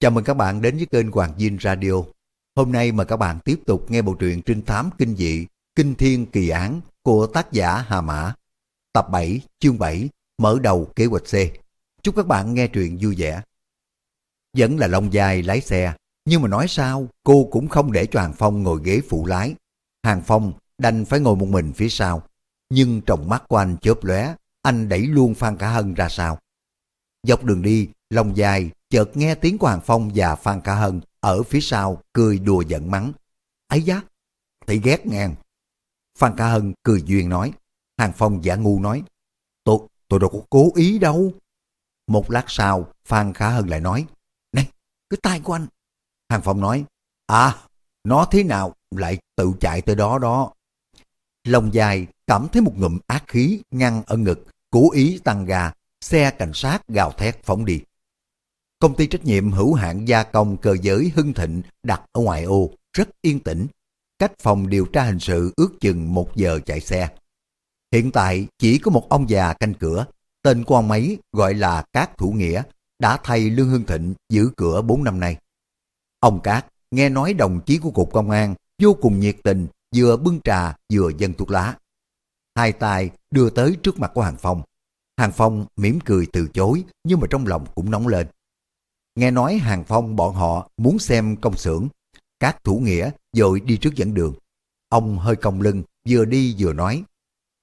Chào mừng các bạn đến với kênh Hoàng Dinh Radio. Hôm nay mời các bạn tiếp tục nghe bộ truyện trinh thám kinh dị Kinh Thiên Kỳ Án của tác giả Hà Mã. Tập 7, chương 7, mở đầu kế hoạch C. Chúc các bạn nghe truyện vui vẻ. Vẫn là lông dài lái xe, nhưng mà nói sao cô cũng không để cho Hàng Phong ngồi ghế phụ lái. Hàng Phong đành phải ngồi một mình phía sau. Nhưng trong mắt của anh chớp lóe, anh đẩy luôn Phan Cả Hân ra sau. Dọc đường đi, lòng dài chợt nghe tiếng của Hàng Phong và Phan ca Hân ở phía sau cười đùa giận mắng. ấy giá, thấy ghét ngang. Phan ca Hân cười duyên nói. Hàng Phong giả ngu nói. Tôi, tôi đâu có cố ý đâu. Một lát sau, Phan Khả Hân lại nói. Này, cái tay của anh. Hàng Phong nói. À, nó thế nào lại tự chạy tới đó đó. Lòng dài cảm thấy một ngụm ác khí ngăn ở ngực, cố ý tăng ga, xe cảnh sát gào thét phóng đi. Công ty trách nhiệm hữu hạn gia công cơ giới Hưng Thịnh đặt ở ngoài ô, rất yên tĩnh. Cách phòng điều tra hình sự ước chừng một giờ chạy xe. Hiện tại chỉ có một ông già canh cửa, tên của ông ấy gọi là Cát Thủ Nghĩa, đã thay Lương Hưng Thịnh giữ cửa 4 năm nay. Ông Cát nghe nói đồng chí của Cục Công an vô cùng nhiệt tình, vừa bưng trà vừa dân thuốc lá. Hai tay đưa tới trước mặt của Hàng Phong. Hàng Phong mỉm cười từ chối nhưng mà trong lòng cũng nóng lên. Nghe nói Hàng Phong bọn họ muốn xem công xưởng. Các thủ nghĩa dội đi trước dẫn đường. Ông hơi cong lưng, vừa đi vừa nói.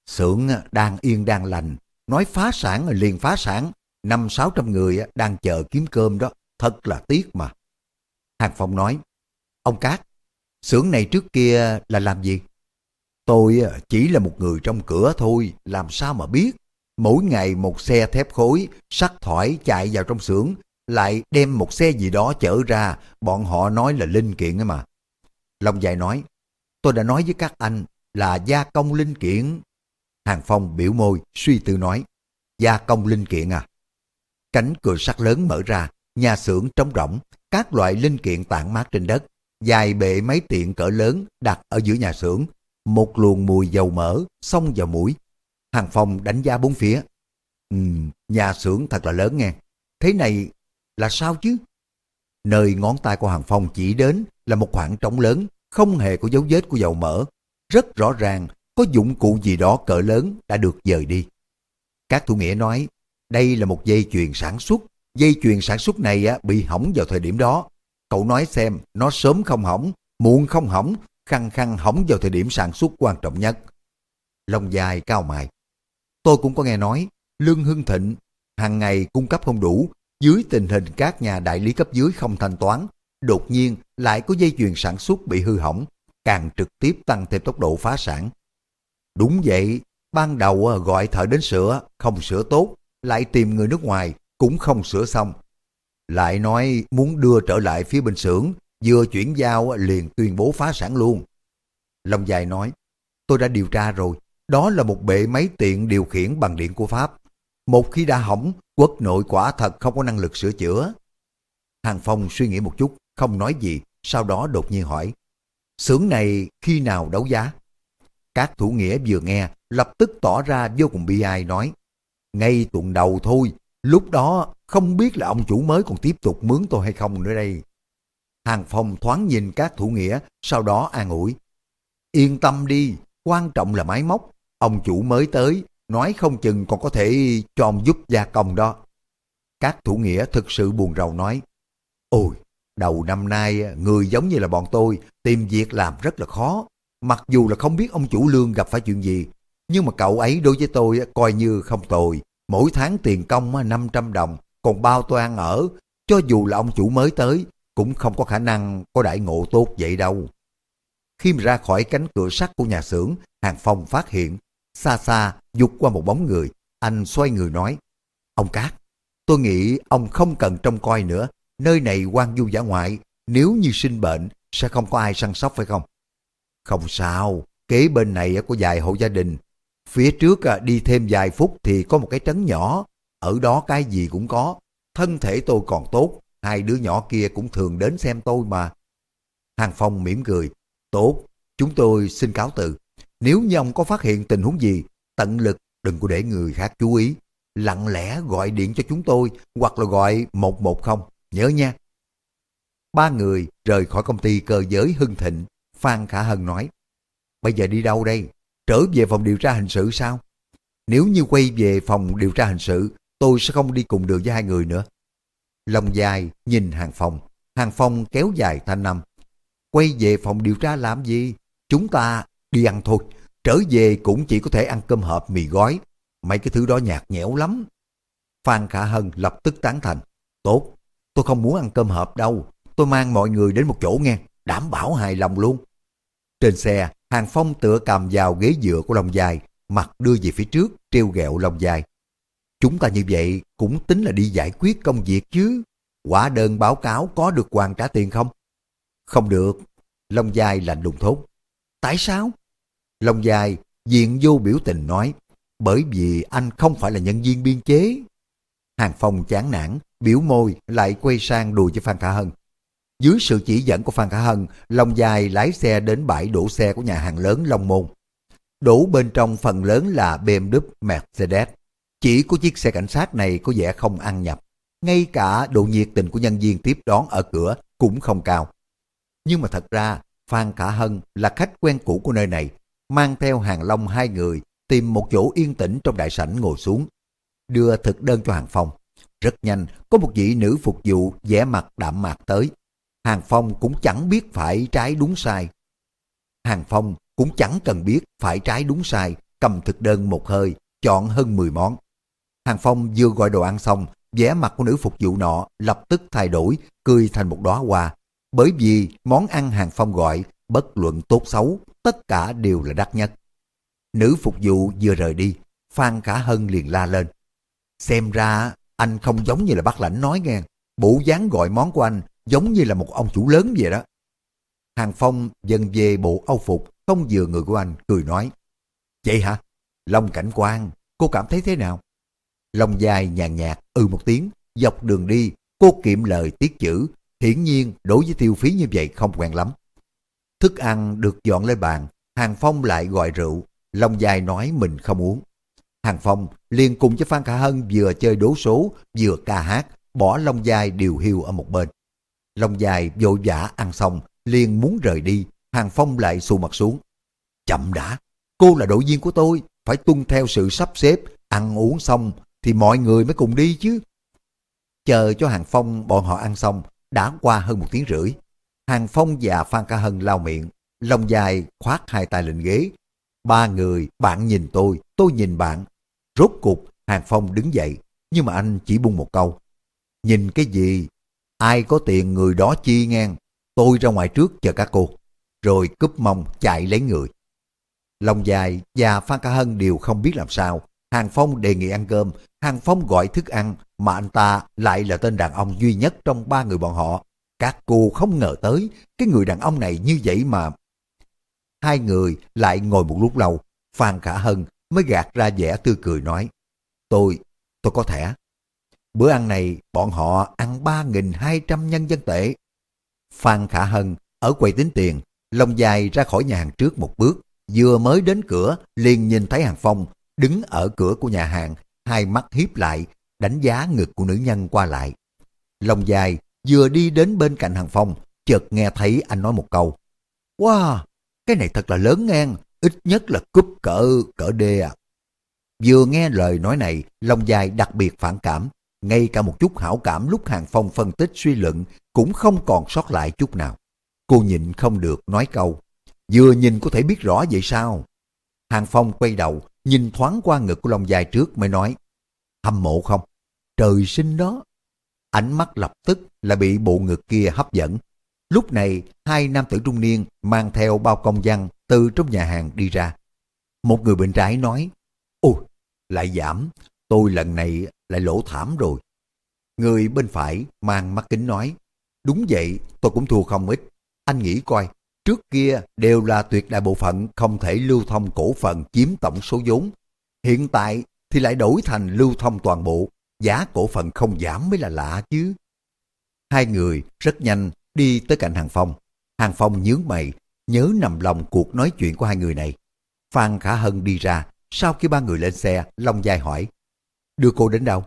Xưởng đang yên đang lành, nói phá sản liền phá sản. Năm sáu trăm người đang chờ kiếm cơm đó, thật là tiếc mà. Hàng Phong nói, ông Cát, xưởng này trước kia là làm gì? Tôi chỉ là một người trong cửa thôi, làm sao mà biết. Mỗi ngày một xe thép khối, sắt thỏi chạy vào trong xưởng, lại đem một xe gì đó chở ra, bọn họ nói là linh kiện ấy mà. Long dài nói, tôi đã nói với các anh là gia công linh kiện. Hàng Phong biểu môi, suy tư nói, gia công linh kiện à? Cánh cửa sắt lớn mở ra, nhà xưởng trống rỗng, các loại linh kiện tản mát trên đất, dài bệ máy tiện cỡ lớn đặt ở giữa nhà xưởng, một luồng mùi dầu mỡ xông vào mũi. Hàng Phong đánh giá bốn phía. Ừ, nhà xưởng thật là lớn nghe. Thế này là sao chứ? Nơi ngón tay của Hàng Phong chỉ đến là một khoảng trống lớn, không hề có dấu vết của dầu mỡ. Rất rõ ràng, có dụng cụ gì đó cỡ lớn đã được dời đi. Các thủ nghĩa nói, đây là một dây chuyền sản xuất. Dây chuyền sản xuất này á, bị hỏng vào thời điểm đó. Cậu nói xem, nó sớm không hỏng, muộn không hỏng, khăng khăng hỏng vào thời điểm sản xuất quan trọng nhất. Lòng dài cao mài, Tôi cũng có nghe nói, Lương Hưng Thịnh hàng ngày cung cấp không đủ dưới tình hình các nhà đại lý cấp dưới không thanh toán, đột nhiên lại có dây chuyền sản xuất bị hư hỏng, càng trực tiếp tăng thêm tốc độ phá sản. Đúng vậy, ban đầu à, gọi thợ đến sửa, không sửa tốt, lại tìm người nước ngoài, cũng không sửa xong. Lại nói muốn đưa trở lại phía bên xưởng, vừa chuyển giao à, liền tuyên bố phá sản luôn. Long dài nói, tôi đã điều tra rồi, đó là một bệ máy tiện điều khiển bằng điện của Pháp. Một khi đã hỏng, quốc nội quả thật không có năng lực sửa chữa. Hàng Phong suy nghĩ một chút, không nói gì, sau đó đột nhiên hỏi. Xưởng này khi nào đấu giá? Các thủ nghĩa vừa nghe, lập tức tỏ ra vô cùng bi ai nói. Ngay tuần đầu thôi, lúc đó không biết là ông chủ mới còn tiếp tục mướn tôi hay không nữa đây. Hàng Phong thoáng nhìn các thủ nghĩa, sau đó an ủi. Yên tâm đi, quan trọng là máy móc, ông chủ mới tới, nói không chừng còn có thể cho ông giúp gia công đó. Các thủ nghĩa thực sự buồn rầu nói, Ôi, đầu năm nay à, người giống như là bọn tôi tìm việc làm rất là khó. Mặc dù là không biết ông chủ lương gặp phải chuyện gì, nhưng mà cậu ấy đối với tôi à, coi như không tồi. Mỗi tháng tiền công à, 500 đồng, còn bao tôi ăn ở. Cho dù là ông chủ mới tới, cũng không có khả năng có đại ngộ tốt vậy đâu. Khi mà ra khỏi cánh cửa sắt của nhà xưởng, Hàng Phong phát hiện Xa xa, dục qua một bóng người, anh xoay người nói, Ông Cát, tôi nghĩ ông không cần trông coi nữa, nơi này quan du giả ngoại, nếu như sinh bệnh, sẽ không có ai săn sóc phải không? Không sao, kế bên này có vài hộ gia đình, phía trước đi thêm vài phút thì có một cái trấn nhỏ, ở đó cái gì cũng có, thân thể tôi còn tốt, hai đứa nhỏ kia cũng thường đến xem tôi mà. Hàng Phong mỉm cười, tốt, chúng tôi xin cáo từ. Nếu như ông có phát hiện tình huống gì, tận lực đừng có để người khác chú ý. Lặng lẽ gọi điện cho chúng tôi hoặc là gọi 110, nhớ nha. Ba người rời khỏi công ty cơ giới Hưng Thịnh. Phan Khả Hân nói, Bây giờ đi đâu đây? Trở về phòng điều tra hình sự sao? Nếu như quay về phòng điều tra hình sự, tôi sẽ không đi cùng đường với hai người nữa. Lòng dài nhìn Hàng phòng Hàng Phong kéo dài thanh năm. Quay về phòng điều tra làm gì? Chúng ta đi ăn thôi. Trở về cũng chỉ có thể ăn cơm hộp mì gói. Mấy cái thứ đó nhạt nhẽo lắm. Phan Khả Hân lập tức tán thành. Tốt, tôi không muốn ăn cơm hộp đâu. Tôi mang mọi người đến một chỗ nghe, đảm bảo hài lòng luôn. Trên xe, Hàng Phong tựa cầm vào ghế dựa của Long Dài, mặt đưa về phía trước, treo ghẹo Long Dài. Chúng ta như vậy cũng tính là đi giải quyết công việc chứ. Quả đơn báo cáo có được hoàn trả tiền không? Không được. Long Dài lạnh lùng thốt. Tại sao? Long Dài diện vô biểu tình nói. Bởi vì anh không phải là nhân viên biên chế. Hàng Phong chán nản, biểu môi lại quay sang đùa cho Phan Khả Hân. Dưới sự chỉ dẫn của Phan Khả Hân, Long Dài lái xe đến bãi đổ xe của nhà hàng lớn Long Môn. Đổ bên trong phần lớn là BMW Mercedes. Chỉ có chiếc xe cảnh sát này có vẻ không ăn nhập. Ngay cả độ nhiệt tình của nhân viên tiếp đón ở cửa cũng không cao. Nhưng mà thật ra, Phan Khả Hân là khách quen cũ của nơi này, mang theo hàng long hai người tìm một chỗ yên tĩnh trong đại sảnh ngồi xuống. Đưa thực đơn cho hàng phong. Rất nhanh, có một vị nữ phục vụ vẻ mặt đạm mạc tới. Hàng Phong cũng chẳng biết phải trái đúng sai. Hàng Phong cũng chẳng cần biết phải trái đúng sai, cầm thực đơn một hơi, chọn hơn 10 món. Hàng Phong vừa gọi đồ ăn xong, vẻ mặt của nữ phục vụ nọ lập tức thay đổi, cười thành một đóa hoa. Bởi vì món ăn Hàng Phong gọi, bất luận tốt xấu, tất cả đều là đắt nhất. Nữ phục vụ vừa rời đi, Phan Khả Hân liền la lên. Xem ra anh không giống như là bác lãnh nói nghe. Bộ dáng gọi món của anh giống như là một ông chủ lớn vậy đó. Hàng Phong dần về bộ âu phục, không vừa người của anh, cười nói. Vậy hả? Long cảnh quan, cô cảm thấy thế nào? Long dài nhàn nhạt, ừ một tiếng, dọc đường đi, cô kiệm lời tiết chữ, hiển nhiên đối với tiêu phí như vậy không quen lắm. Thức ăn được dọn lên bàn, Hàng Phong lại gọi rượu, Long dài nói mình không uống. Hàng Phong liền cùng với Phan Khả Hân vừa chơi đố số, vừa ca hát, bỏ Long dài điều hiu ở một bên. Long dài vội vã ăn xong, liền muốn rời đi, Hàng Phong lại xù mặt xuống. Chậm đã, cô là đội viên của tôi, phải tuân theo sự sắp xếp, ăn uống xong thì mọi người mới cùng đi chứ. Chờ cho Hàng Phong bọn họ ăn xong, đã qua hơn một tiếng rưỡi. Hàng Phong và Phan Ca Hân lao miệng, Long dài khoát hai tay lên ghế. Ba người, bạn nhìn tôi, tôi nhìn bạn. Rốt cục, Hàng Phong đứng dậy, nhưng mà anh chỉ buông một câu. Nhìn cái gì, Ai có tiền người đó chi ngang, tôi ra ngoài trước chờ các cô. Rồi cúp mông chạy lấy người. Long dài và Phan Ca Hân đều không biết làm sao. Hàng Phong đề nghị ăn cơm, Hàng Phong gọi thức ăn, mà anh ta lại là tên đàn ông duy nhất trong ba người bọn họ. Các cô không ngờ tới, cái người đàn ông này như vậy mà. Hai người lại ngồi một lúc lâu, Phan Khả Hân mới gạt ra vẻ tươi cười nói, tôi, tôi có thẻ, Bữa ăn này bọn họ ăn 3.200 nhân dân tệ. Phan Khả Hân ở quầy tính tiền, lông dài ra khỏi nhà hàng trước một bước, vừa mới đến cửa liền nhìn thấy hàng phong đứng ở cửa của nhà hàng, hai mắt hiếp lại, đánh giá ngực của nữ nhân qua lại. Lông dài vừa đi đến bên cạnh hàng phong, chợt nghe thấy anh nói một câu. Wow, cái này thật là lớn ngang, ít nhất là cúp cỡ, cỡ đê à. Vừa nghe lời nói này, lòng dài đặc biệt phản cảm, ngay cả một chút hảo cảm lúc Hàng Phong phân tích suy luận cũng không còn sót lại chút nào. Cô nhịn không được nói câu, vừa nhìn có thể biết rõ vậy sao? Hàng Phong quay đầu, nhìn thoáng qua ngực của Long dài trước mới nói, hâm mộ không? Trời sinh đó. Ánh mắt lập tức là bị bộ ngực kia hấp dẫn. Lúc này, hai nam tử trung niên mang theo bao công văn từ trong nhà hàng đi ra. Một người bên trái nói, Ôi, lại giảm, tôi lần này lại lỗ thảm rồi. Người bên phải mang mắt kính nói, đúng vậy tôi cũng thua không ít. Anh nghĩ coi, trước kia đều là tuyệt đại bộ phận không thể lưu thông cổ phần chiếm tổng số vốn. Hiện tại thì lại đổi thành lưu thông toàn bộ, giá cổ phần không giảm mới là lạ chứ. Hai người rất nhanh đi tới cạnh Hàng Phong. Hàng Phong nhướng mày, nhớ nằm lòng cuộc nói chuyện của hai người này. Phan Khả Hân đi ra, sau khi ba người lên xe, Long Giai hỏi, Đưa cô đến đâu?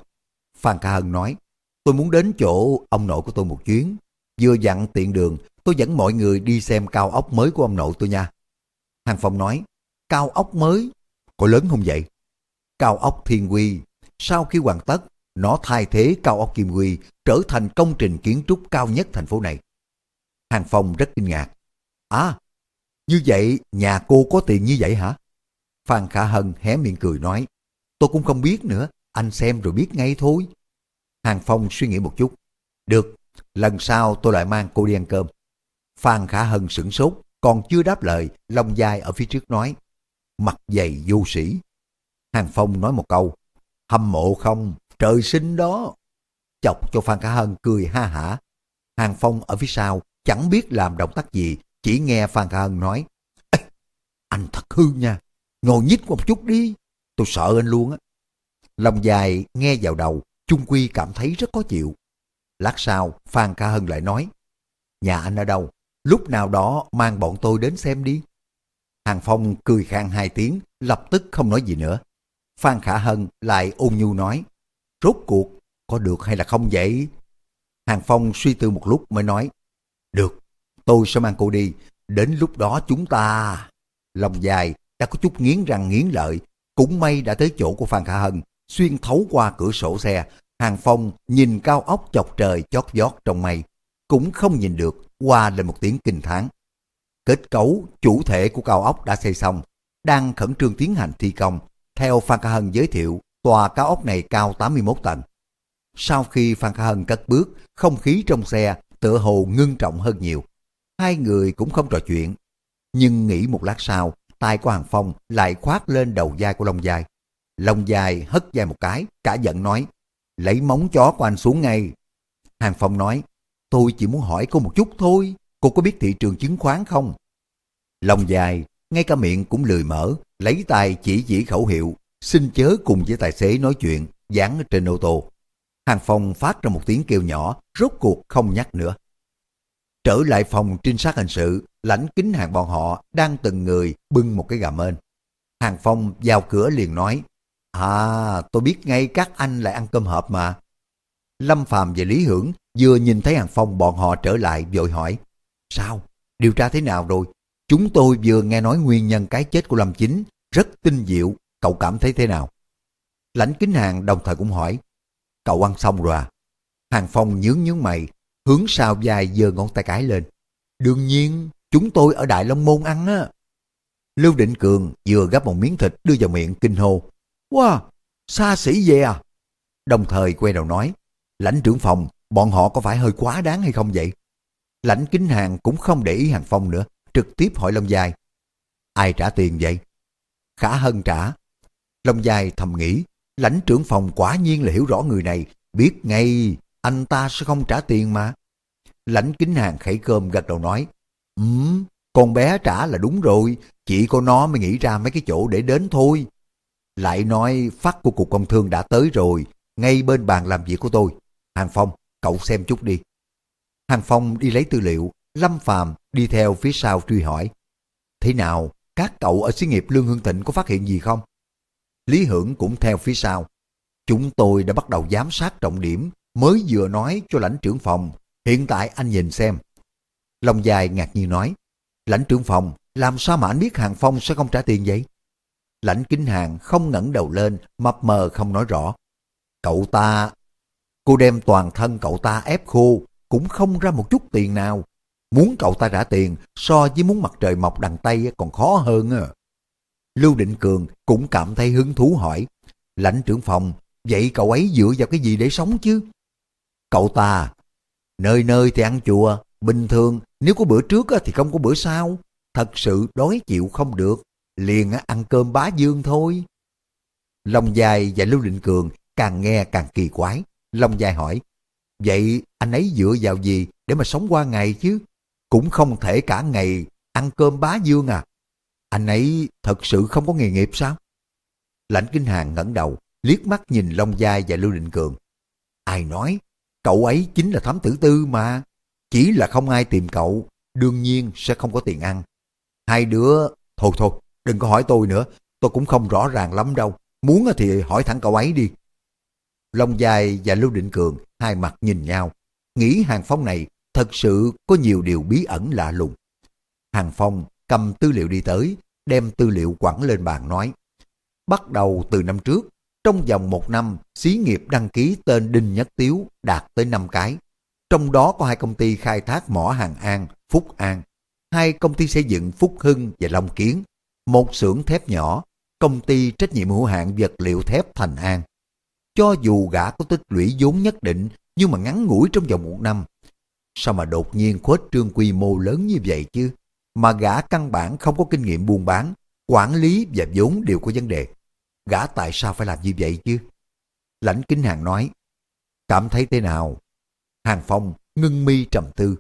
Phan Khả Hân nói, tôi muốn đến chỗ ông nội của tôi một chuyến. vừa dặn tiện đường, tôi dẫn mọi người đi xem cao ốc mới của ông nội tôi nha. Hàng Phong nói, cao ốc mới, có lớn không vậy? Cao ốc Thiên Quy, sau khi hoàn tất, nó thay thế cao ốc Kim Quy trở thành công trình kiến trúc cao nhất thành phố này. Hàng Phong rất kinh ngạc. À, như vậy nhà cô có tiền như vậy hả? Phan Khả Hân hé miệng cười nói, tôi cũng không biết nữa, anh xem rồi biết ngay thôi. Hàng Phong suy nghĩ một chút. Được, lần sau tôi lại mang cô đi ăn cơm. Phan Khả Hân sửng sốt, còn chưa đáp lời, lông dài ở phía trước nói. Mặt dày vô sĩ. Hàng Phong nói một câu, hâm mộ không, trời sinh đó. Chọc cho Phan Khả Hân cười ha hả. Hàng Phong ở phía sau, chẳng biết làm động tác gì, chỉ nghe Phan Khả Hân nói, anh thật hư nha, ngồi nhích một chút đi, tôi sợ anh luôn á. Lòng dài nghe vào đầu, trung quy cảm thấy rất khó chịu. Lát sau, Phan Khả Hân lại nói, nhà anh ở đâu? Lúc nào đó mang bọn tôi đến xem đi. Hàng Phong cười khang hai tiếng, lập tức không nói gì nữa. Phan Khả Hân lại ôn nhu nói, rốt cuộc, có được hay là không vậy? Hàng Phong suy tư một lúc mới nói, được, tôi sẽ mang cô đi, đến lúc đó chúng ta... Lòng dài đã có chút nghiến răng nghiến lợi, cũng may đã tới chỗ của Phan Khả Hân, xuyên thấu qua cửa sổ xe, Hàng Phong nhìn cao ốc chọc trời chót vót trong mây, cũng không nhìn được, qua lên một tiếng kinh thán. Kết cấu, chủ thể của cao ốc đã xây xong, đang khẩn trương tiến hành thi công. Theo Phan Khả Hân giới thiệu, tòa cao ốc này cao 81 tầng. Sau khi Phan Khả Hân cất bước, không khí trong xe tựa hồ ngưng trọng hơn nhiều. Hai người cũng không trò chuyện. Nhưng nghĩ một lát sau, tay của Hàng Phong lại khoát lên đầu vai của Long Dài. Long Dài hất dài một cái, cả giận nói, lấy móng chó của anh xuống ngay. Hàng Phong nói, tôi chỉ muốn hỏi cô một chút thôi, cô có biết thị trường chứng khoán không? Long Dài, ngay cả miệng cũng lười mở, lấy tay chỉ chỉ khẩu hiệu, xin chớ cùng với tài xế nói chuyện, dán trên ô tô. Hàng Phong phát ra một tiếng kêu nhỏ, rốt cuộc không nhắc nữa. Trở lại phòng trinh sát hình sự, lãnh kính hàng bọn họ đang từng người bưng một cái gà mên. Hàng Phong vào cửa liền nói, À, tôi biết ngay các anh lại ăn cơm hộp mà. Lâm Phàm và Lý Hưởng vừa nhìn thấy Hàng Phong bọn họ trở lại vội hỏi, Sao? Điều tra thế nào rồi? Chúng tôi vừa nghe nói nguyên nhân cái chết của Lâm Chính, rất tinh diệu, cậu cảm thấy thế nào? Lãnh kính hàng đồng thời cũng hỏi, Cậu ăn xong rồi à? Hàng Phong nhướng nhướng mày, hướng sau dài giơ ngón tay cái lên. Đương nhiên, chúng tôi ở Đại Long Môn ăn á. Lưu Định Cường vừa gắp một miếng thịt đưa vào miệng kinh hô. Wow, xa xỉ về à? Đồng thời quay đầu nói, lãnh trưởng phòng, bọn họ có phải hơi quá đáng hay không vậy? Lãnh kính hàng cũng không để ý hàng phong nữa, trực tiếp hỏi Long Dài. Ai trả tiền vậy? Khả Hân trả. Long Dài thầm nghĩ, lãnh trưởng phòng quả nhiên là hiểu rõ người này, biết ngay anh ta sẽ không trả tiền mà. Lãnh kính hàng khẩy cơm gật đầu nói, Ừm, con bé trả là đúng rồi, chỉ có nó mới nghĩ ra mấy cái chỗ để đến thôi. Lại nói phát của Cục Công Thương đã tới rồi, ngay bên bàn làm việc của tôi. Hàng Phong, cậu xem chút đi. Hàng Phong đi lấy tư liệu, Lâm Phàm đi theo phía sau truy hỏi. Thế nào, các cậu ở xí nghiệp Lương Hương thịnh có phát hiện gì không? Lý Hưởng cũng theo phía sau. Chúng tôi đã bắt đầu giám sát trọng điểm, mới vừa nói cho lãnh trưởng phòng. Hiện tại anh nhìn xem. Long dài ngạc nhiên nói, lãnh trưởng phòng, làm sao mà anh biết Hàng Phong sẽ không trả tiền vậy? Lãnh kính hàng không ngẩng đầu lên, mập mờ không nói rõ. Cậu ta... Cô đem toàn thân cậu ta ép khô, cũng không ra một chút tiền nào. Muốn cậu ta trả tiền so với muốn mặt trời mọc đằng Tây còn khó hơn. À. Lưu Định Cường cũng cảm thấy hứng thú hỏi. Lãnh trưởng phòng, vậy cậu ấy dựa vào cái gì để sống chứ? Cậu ta, nơi nơi thì ăn chùa, bình thường nếu có bữa trước thì không có bữa sau. Thật sự đói chịu không được liền ăn cơm bá dương thôi. Long dài và Lưu Định Cường càng nghe càng kỳ quái. Long dài hỏi, vậy anh ấy dựa vào gì để mà sống qua ngày chứ? Cũng không thể cả ngày ăn cơm bá dương à? Anh ấy thật sự không có nghề nghiệp sao? Lãnh Kinh Hàng ngẩng đầu, liếc mắt nhìn Long Giai và Lưu Định Cường. Ai nói, cậu ấy chính là thám tử tư mà. Chỉ là không ai tìm cậu, đương nhiên sẽ không có tiền ăn. Hai đứa, thôi thôi, Đừng có hỏi tôi nữa, tôi cũng không rõ ràng lắm đâu. Muốn thì hỏi thẳng cậu ấy đi. Long Giai và Lưu Định Cường hai mặt nhìn nhau. Nghĩ hàng phong này thật sự có nhiều điều bí ẩn lạ lùng. Hàng Phong cầm tư liệu đi tới, đem tư liệu quẳng lên bàn nói. Bắt đầu từ năm trước, trong vòng một năm, xí nghiệp đăng ký tên Đinh Nhất Tiếu đạt tới 5 cái. Trong đó có hai công ty khai thác mỏ Hàng An, Phúc An, hai công ty xây dựng Phúc Hưng và Long Kiến, một xưởng thép nhỏ, công ty trách nhiệm hữu hạn vật liệu thép Thành An. Cho dù gã có tích lũy vốn nhất định, nhưng mà ngắn ngủi trong vòng một năm. Sao mà đột nhiên khuếch trương quy mô lớn như vậy chứ? Mà gã căn bản không có kinh nghiệm buôn bán, quản lý và vốn đều có vấn đề. Gã tại sao phải làm như vậy chứ? Lãnh Kính Hàng nói, cảm thấy thế nào? Hàng Phong ngưng mi trầm tư.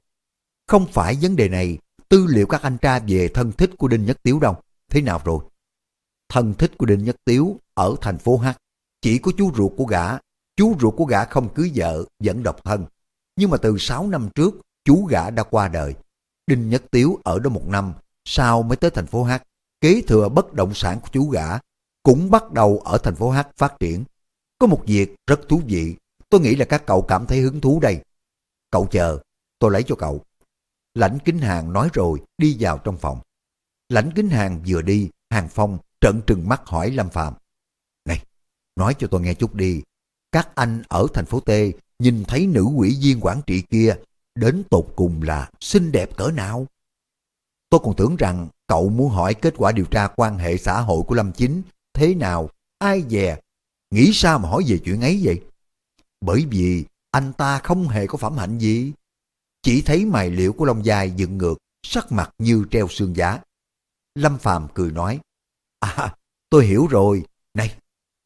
Không phải vấn đề này, tư liệu các anh tra về thân thích của Đinh Nhất Tiếu đâu. Thế nào rồi? Thân thích của Đinh Nhất Tiếu ở thành phố H. Chỉ có chú ruột của gã. Chú ruột của gã không cưới vợ, vẫn độc thân. Nhưng mà từ 6 năm trước, chú gã đã qua đời. Đinh Nhất Tiếu ở đó một năm, sau mới tới thành phố H. Kế thừa bất động sản của chú gã, cũng bắt đầu ở thành phố H phát triển. Có một việc rất thú vị, tôi nghĩ là các cậu cảm thấy hứng thú đây. Cậu chờ, tôi lấy cho cậu. Lãnh Kính Hàng nói rồi đi vào trong phòng. Lãnh Kính Hàng vừa đi, Hàng Phong trận trừng mắt hỏi Lâm Phạm. Này, nói cho tôi nghe chút đi. Các anh ở thành phố T nhìn thấy nữ quỷ viên quản trị kia đến tột cùng là xinh đẹp cỡ nào? Tôi còn tưởng rằng cậu muốn hỏi kết quả điều tra quan hệ xã hội của Lâm Chính thế nào, ai dè, nghĩ sao mà hỏi về chuyện ấy vậy? Bởi vì anh ta không hề có phẩm hạnh gì. Chỉ thấy mày liễu của Long Giai dựng ngược, sắc mặt như treo xương giá. Lâm Phàm cười nói, À, tôi hiểu rồi. Này,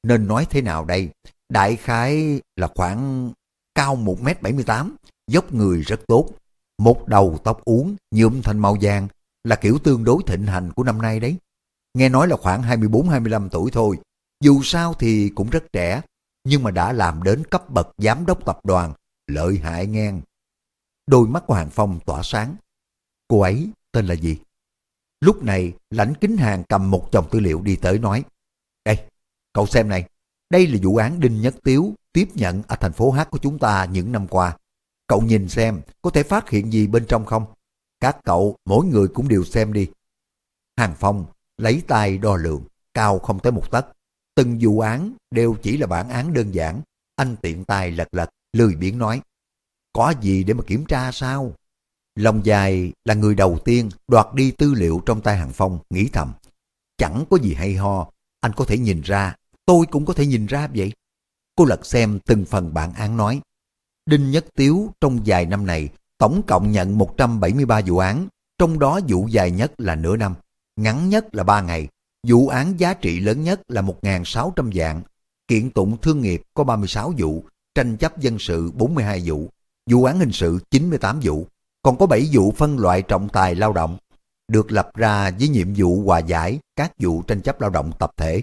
nên nói thế nào đây? Đại khái là khoảng cao 1m78, dốc người rất tốt. Một đầu tóc uống, nhuộm thành màu vàng là kiểu tương đối thịnh hành của năm nay đấy. Nghe nói là khoảng 24-25 tuổi thôi. Dù sao thì cũng rất trẻ, nhưng mà đã làm đến cấp bậc giám đốc tập đoàn, lợi hại ngang. Đôi mắt của Hàng Phong tỏa sáng. Cô ấy tên là gì? Lúc này, lãnh kính hàng cầm một chồng tư liệu đi tới nói, Đây, cậu xem này, đây là vụ án Đinh Nhất Tiếu tiếp nhận ở thành phố H của chúng ta những năm qua. Cậu nhìn xem, có thể phát hiện gì bên trong không? Các cậu, mỗi người cũng đều xem đi. Hàng Phong lấy tay đo lượng, cao không tới một tấc. Từng vụ án đều chỉ là bản án đơn giản. Anh tiện tay lật lật, lười biếng nói. Có gì để mà kiểm tra sao? Lòng dài là người đầu tiên đoạt đi tư liệu trong tay Hàng Phong, nghĩ thầm. Chẳng có gì hay ho, anh có thể nhìn ra, tôi cũng có thể nhìn ra vậy. Cô lật xem từng phần bản án nói. Đinh Nhất Tiếu trong vài năm này tổng cộng nhận 173 vụ án, trong đó vụ dài nhất là nửa năm, ngắn nhất là 3 ngày. Vụ án giá trị lớn nhất là 1.600 dạng, kiện tụng thương nghiệp có 36 vụ, tranh chấp dân sự 42 vụ, vụ án hình sự 98 vụ, còn có 7 vụ phân loại trọng tài lao động, được lập ra với nhiệm vụ hòa giải các vụ tranh chấp lao động tập thể,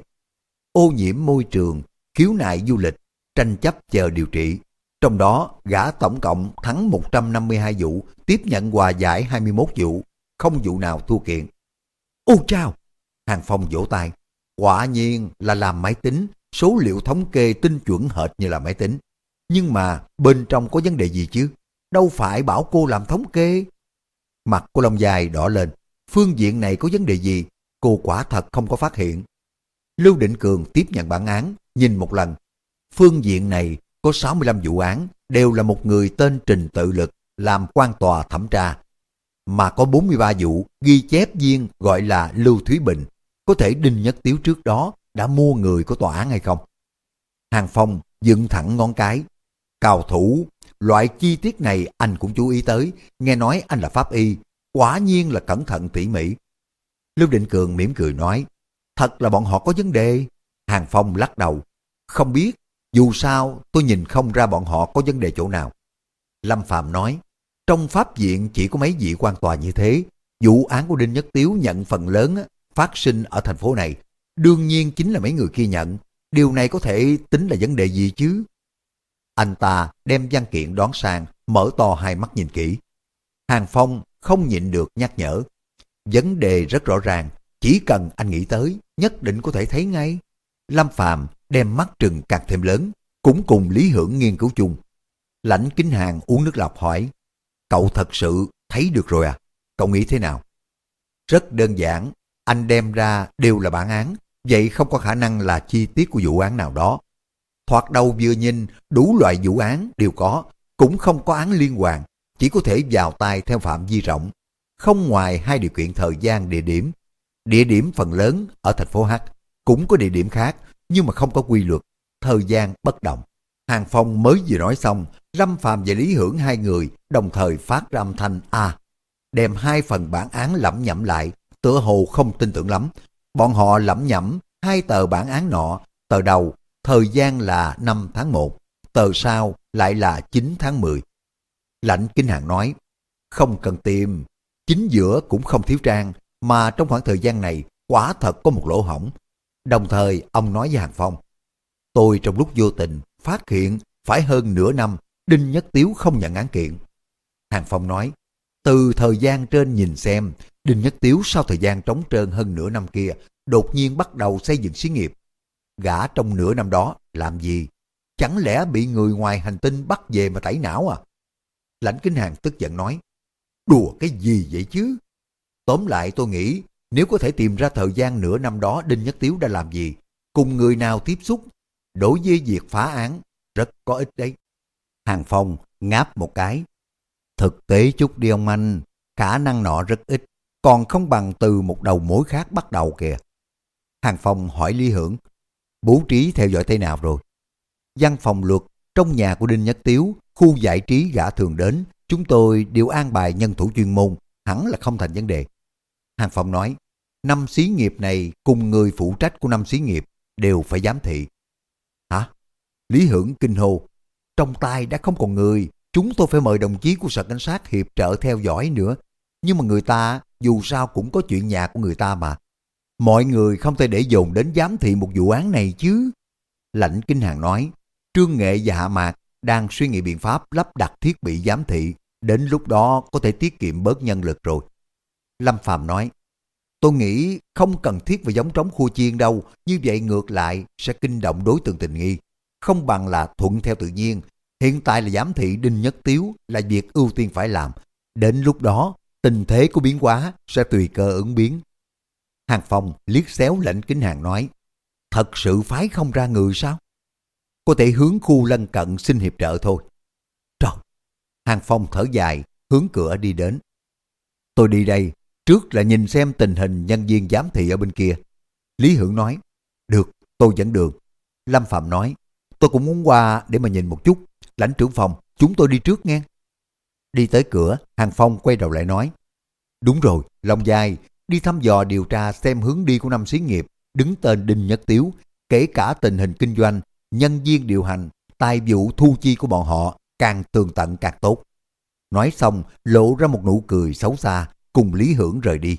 ô nhiễm môi trường, khiếu nại du lịch, tranh chấp chờ điều trị. Trong đó, gã tổng cộng thắng 152 vụ, tiếp nhận hòa giải 21 vụ, không vụ nào thua kiện. Ô chao! Hàng Phong vỗ tay. Quả nhiên là làm máy tính, số liệu thống kê tinh chuẩn hệt như là máy tính. Nhưng mà bên trong có vấn đề gì chứ? đâu phải bảo cô làm thống kê. Mặt của Long dài đỏ lên, phương diện này có vấn đề gì, cô quả thật không có phát hiện. Lưu Định Cường tiếp nhận bản án, nhìn một lần. Phương diện này có 65 vụ án, đều là một người tên Trình Tự Lực làm quan tòa thẩm tra. Mà có 43 vụ ghi chép viên gọi là Lưu Thúy Bình, có thể Đinh Nhất Tiếu trước đó đã mua người của tòa án hay không? Hàng Phong dựng thẳng ngón cái. Cao thủ Loại chi tiết này anh cũng chú ý tới, nghe nói anh là pháp y, quả nhiên là cẩn thận tỉ mỉ. Lưu Định Cường mỉm cười nói, thật là bọn họ có vấn đề. Hàng Phong lắc đầu, không biết, dù sao tôi nhìn không ra bọn họ có vấn đề chỗ nào. Lâm Phạm nói, trong pháp viện chỉ có mấy vị quan tòa như thế, vụ án của Đinh Nhất Tiếu nhận phần lớn phát sinh ở thành phố này, đương nhiên chính là mấy người kia nhận. Điều này có thể tính là vấn đề gì chứ? Anh ta đem văn kiện đón sang, mở to hai mắt nhìn kỹ. Hàng Phong không nhịn được nhắc nhở. Vấn đề rất rõ ràng, chỉ cần anh nghĩ tới, nhất định có thể thấy ngay. Lâm Phàm đem mắt trừng càng thêm lớn, cũng cùng Lý Hưởng nghiên cứu chung. Lãnh Kính Hàng uống nước lọc hỏi, cậu thật sự thấy được rồi à? Cậu nghĩ thế nào? Rất đơn giản, anh đem ra đều là bản án, vậy không có khả năng là chi tiết của vụ án nào đó. Thoạt đầu vừa nhìn, đủ loại vụ án đều có, cũng không có án liên quan, chỉ có thể vào tay theo phạm vi rộng, không ngoài hai điều kiện thời gian địa điểm. Địa điểm phần lớn ở thành phố H, cũng có địa điểm khác, nhưng mà không có quy luật, thời gian bất động. Hàng Phong mới vừa nói xong, Lâm Phạm và Lý Hưởng hai người đồng thời phát ra âm thanh A. Đem hai phần bản án lẩm nhẩm lại, tựa hồ không tin tưởng lắm. Bọn họ lẩm nhẩm hai tờ bản án nọ, tờ đầu thời gian là 5 tháng 1, tờ sau lại là 9 tháng 10. Lãnh Kinh Hàng nói, không cần tìm, chính giữa cũng không thiếu trang, mà trong khoảng thời gian này quả thật có một lỗ hổng. Đồng thời ông nói với Hàng Phong, tôi trong lúc vô tình phát hiện phải hơn nửa năm Đinh Nhất Tiếu không nhận án kiện. Hàng Phong nói, từ thời gian trên nhìn xem, Đinh Nhất Tiếu sau thời gian trống trơn hơn nửa năm kia, đột nhiên bắt đầu xây dựng xí nghiệp. Gã trong nửa năm đó làm gì? Chẳng lẽ bị người ngoài hành tinh bắt về mà tẩy não à? Lãnh Kinh Hàng tức giận nói, đùa cái gì vậy chứ? Tóm lại tôi nghĩ, nếu có thể tìm ra thời gian nửa năm đó Đinh Nhất Tiếu đã làm gì, cùng người nào tiếp xúc, đối với việc phá án, rất có ích đấy. Hàng Phong ngáp một cái. Thực tế chút đi ông anh, khả năng nọ rất ít, còn không bằng từ một đầu mối khác bắt đầu kìa. Hàng Phong hỏi Lý Hưởng, bố trí theo dõi thế nào rồi? Văn phòng luật trong nhà của Đinh Nhất Tiếu, khu giải trí gã thường đến, chúng tôi đều an bài nhân thủ chuyên môn, hẳn là không thành vấn đề. Hàng Phong nói, năm xí nghiệp này cùng người phụ trách của năm xí nghiệp đều phải giám thị. Hả? Lý Hưởng kinh hô, trong tay đã không còn người, chúng tôi phải mời đồng chí của sở cảnh sát hiệp trợ theo dõi nữa. Nhưng mà người ta dù sao cũng có chuyện nhà của người ta mà. Mọi người không thể để dồn đến giám thị một vụ án này chứ. Lãnh Kinh Hàng nói, Trương Nghệ và Hạ Mạc đang suy nghĩ biện pháp lắp đặt thiết bị giám thị, đến lúc đó có thể tiết kiệm bớt nhân lực rồi. Lâm Phạm nói, tôi nghĩ không cần thiết về giống trống khu chiên đâu, như vậy ngược lại sẽ kinh động đối tượng tình nghi không bằng là thuận theo tự nhiên. Hiện tại là giám thị Đinh Nhất Tiếu là việc ưu tiên phải làm. Đến lúc đó, tình thế của biến hóa sẽ tùy cơ ứng biến. Hàng Phong liếc xéo lệnh kính hàng nói, thật sự phái không ra người sao? Có thể hướng khu lân cận xin hiệp trợ thôi. Trời! Hàng Phong thở dài, hướng cửa đi đến. Tôi đi đây, trước là nhìn xem tình hình nhân viên giám thị ở bên kia. Lý Hưởng nói, được, tôi dẫn đường. Lâm Phạm nói, Tôi cũng muốn qua để mà nhìn một chút. Lãnh trưởng phòng, chúng tôi đi trước nghe. Đi tới cửa, Hàng Phong quay đầu lại nói. Đúng rồi, Long Giai, đi thăm dò điều tra xem hướng đi của năm xí nghiệp, đứng tên Đinh Nhất Tiếu, kể cả tình hình kinh doanh, nhân viên điều hành, tài vụ thu chi của bọn họ, càng tường tận càng tốt. Nói xong, lộ ra một nụ cười xấu xa, cùng Lý Hưởng rời đi.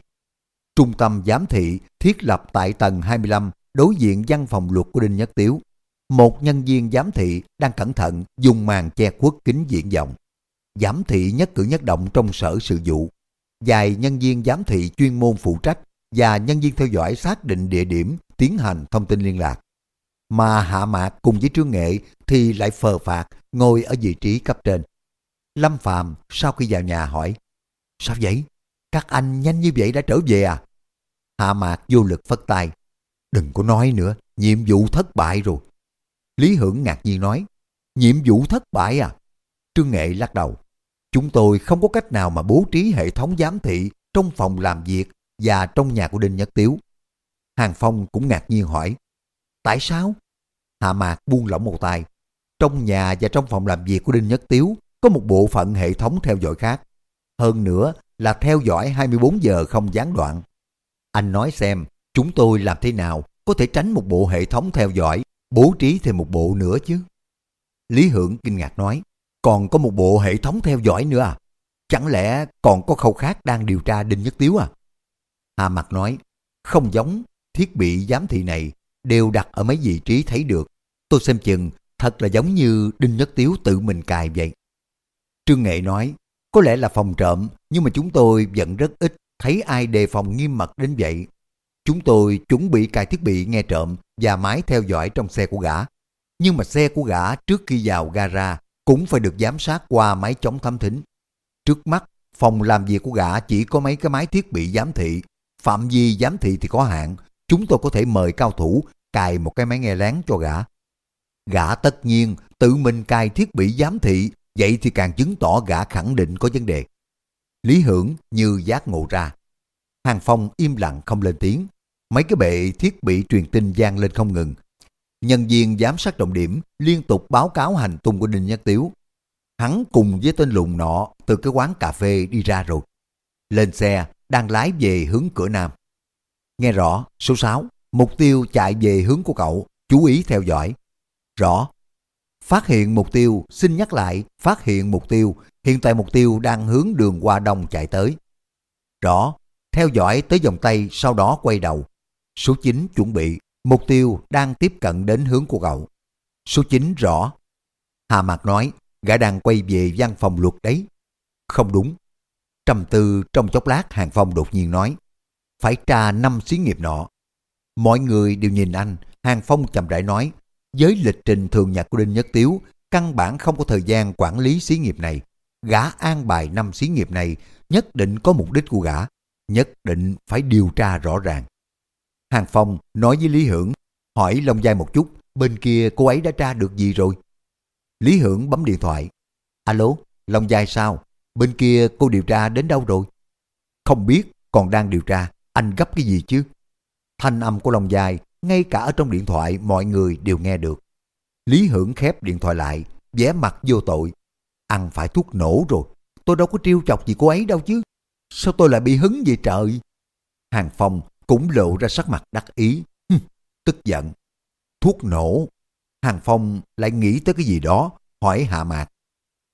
Trung tâm giám thị thiết lập tại tầng 25 đối diện văn phòng luật của Đinh Nhất Tiếu một nhân viên giám thị đang cẩn thận dùng màn che khuất kính diện vọng. Giám thị nhất cử nhất động trong sở sự vụ. Dài nhân viên giám thị chuyên môn phụ trách và nhân viên theo dõi xác định địa điểm tiến hành thông tin liên lạc. Mà Hạ Mạc cùng với Trương Nghệ thì lại phờ phạt ngồi ở vị trí cấp trên. Lâm Phàm sau khi vào nhà hỏi, Sao vậy? Các anh nhanh như vậy đã trở về à? Hạ Mạc vô lực phất tay. Đừng có nói nữa, nhiệm vụ thất bại rồi. Lý Hưởng ngạc nhiên nói, nhiệm vụ thất bại à? Trương Nghệ lắc đầu. Chúng tôi không có cách nào mà bố trí hệ thống giám thị trong phòng làm việc và trong nhà của Đinh Nhất Tiếu. Hàng Phong cũng ngạc nhiên hỏi, tại sao? Hạ Mạc buông lỏng một tay. Trong nhà và trong phòng làm việc của Đinh Nhất Tiếu có một bộ phận hệ thống theo dõi khác. Hơn nữa là theo dõi 24 giờ không gián đoạn. Anh nói xem, chúng tôi làm thế nào có thể tránh một bộ hệ thống theo dõi bố trí thêm một bộ nữa chứ. Lý Hưởng kinh ngạc nói, còn có một bộ hệ thống theo dõi nữa à? Chẳng lẽ còn có khâu khác đang điều tra Đinh Nhất Tiếu à? Hà Mặt nói, không giống, thiết bị giám thị này đều đặt ở mấy vị trí thấy được. Tôi xem chừng thật là giống như Đinh Nhất Tiếu tự mình cài vậy. Trương Nghệ nói, có lẽ là phòng trộm, nhưng mà chúng tôi vẫn rất ít thấy ai đề phòng nghiêm mật đến vậy. Chúng tôi chuẩn bị cài thiết bị nghe trộm và máy theo dõi trong xe của gã. Nhưng mà xe của gã trước khi vào gara cũng phải được giám sát qua máy chống thám thính. Trước mắt, phòng làm việc của gã chỉ có mấy cái máy thiết bị giám thị. Phạm vi giám thị thì có hạn, chúng tôi có thể mời cao thủ cài một cái máy nghe lén cho gã. Gã tất nhiên tự mình cài thiết bị giám thị, vậy thì càng chứng tỏ gã khẳng định có vấn đề. Lý Hưởng như giác ngộ ra. Hàng Phong im lặng không lên tiếng. Mấy cái bệ thiết bị truyền tin gian lên không ngừng. Nhân viên giám sát trọng điểm liên tục báo cáo hành tung của Đinh Nhất Tiếu. Hắn cùng với tên lùn nọ từ cái quán cà phê đi ra rồi. Lên xe, đang lái về hướng cửa nam. Nghe rõ, số 6, mục tiêu chạy về hướng của cậu, chú ý theo dõi. Rõ. Phát hiện mục tiêu, xin nhắc lại, phát hiện mục tiêu, hiện tại mục tiêu đang hướng đường qua đông chạy tới. Rõ, theo dõi tới vòng tay sau đó quay đầu. Số 9 chuẩn bị, mục tiêu đang tiếp cận đến hướng của cậu. Số 9 rõ. Hà Mạc nói, gã đang quay về văn phòng luật đấy. Không đúng. Trầm tư trong chốc lát Hàng Phong đột nhiên nói, phải tra năm xí nghiệp nọ. Mọi người đều nhìn anh, Hàng Phong chậm rãi nói, với lịch trình thường nhật của Đinh Nhất Tiếu, căn bản không có thời gian quản lý xí nghiệp này. Gã an bài năm xí nghiệp này nhất định có mục đích của gã, nhất định phải điều tra rõ ràng. Hàng Phong nói với Lý Hưởng, hỏi Long Giai một chút, bên kia cô ấy đã tra được gì rồi? Lý Hưởng bấm điện thoại. Alo, Long Giai sao? Bên kia cô điều tra đến đâu rồi? Không biết, còn đang điều tra, anh gấp cái gì chứ? Thanh âm của Long Giai, ngay cả ở trong điện thoại mọi người đều nghe được. Lý Hưởng khép điện thoại lại, vẻ mặt vô tội. Ăn phải thuốc nổ rồi, tôi đâu có trêu chọc gì cô ấy đâu chứ. Sao tôi lại bị hứng vậy trời? Hàng Phong cũng lộ ra sắc mặt đắc ý, tức giận. Thuốc nổ. Hàng Phong lại nghĩ tới cái gì đó, hỏi Hạ Mạc.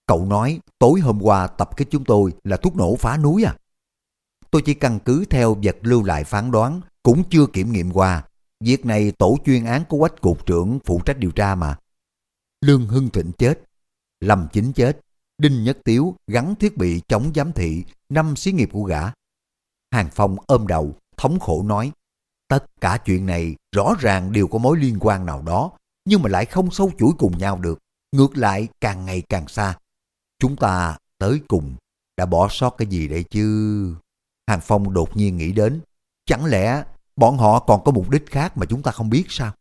Cậu nói tối hôm qua tập kích chúng tôi là thuốc nổ phá núi à? Tôi chỉ căn cứ theo vật lưu lại phán đoán, cũng chưa kiểm nghiệm qua. Việc này tổ chuyên án của quách cục trưởng phụ trách điều tra mà. Lương Hưng Thịnh chết, Lâm Chính chết, Đinh Nhất Tiếu gắn thiết bị chống giám thị năm xí nghiệp của gã. Hàng Phong ôm đầu, thống khổ nói, tất cả chuyện này rõ ràng đều có mối liên quan nào đó, nhưng mà lại không sâu chuỗi cùng nhau được, ngược lại càng ngày càng xa. Chúng ta tới cùng đã bỏ sót cái gì đây chứ? Hàng Phong đột nhiên nghĩ đến, chẳng lẽ bọn họ còn có mục đích khác mà chúng ta không biết sao?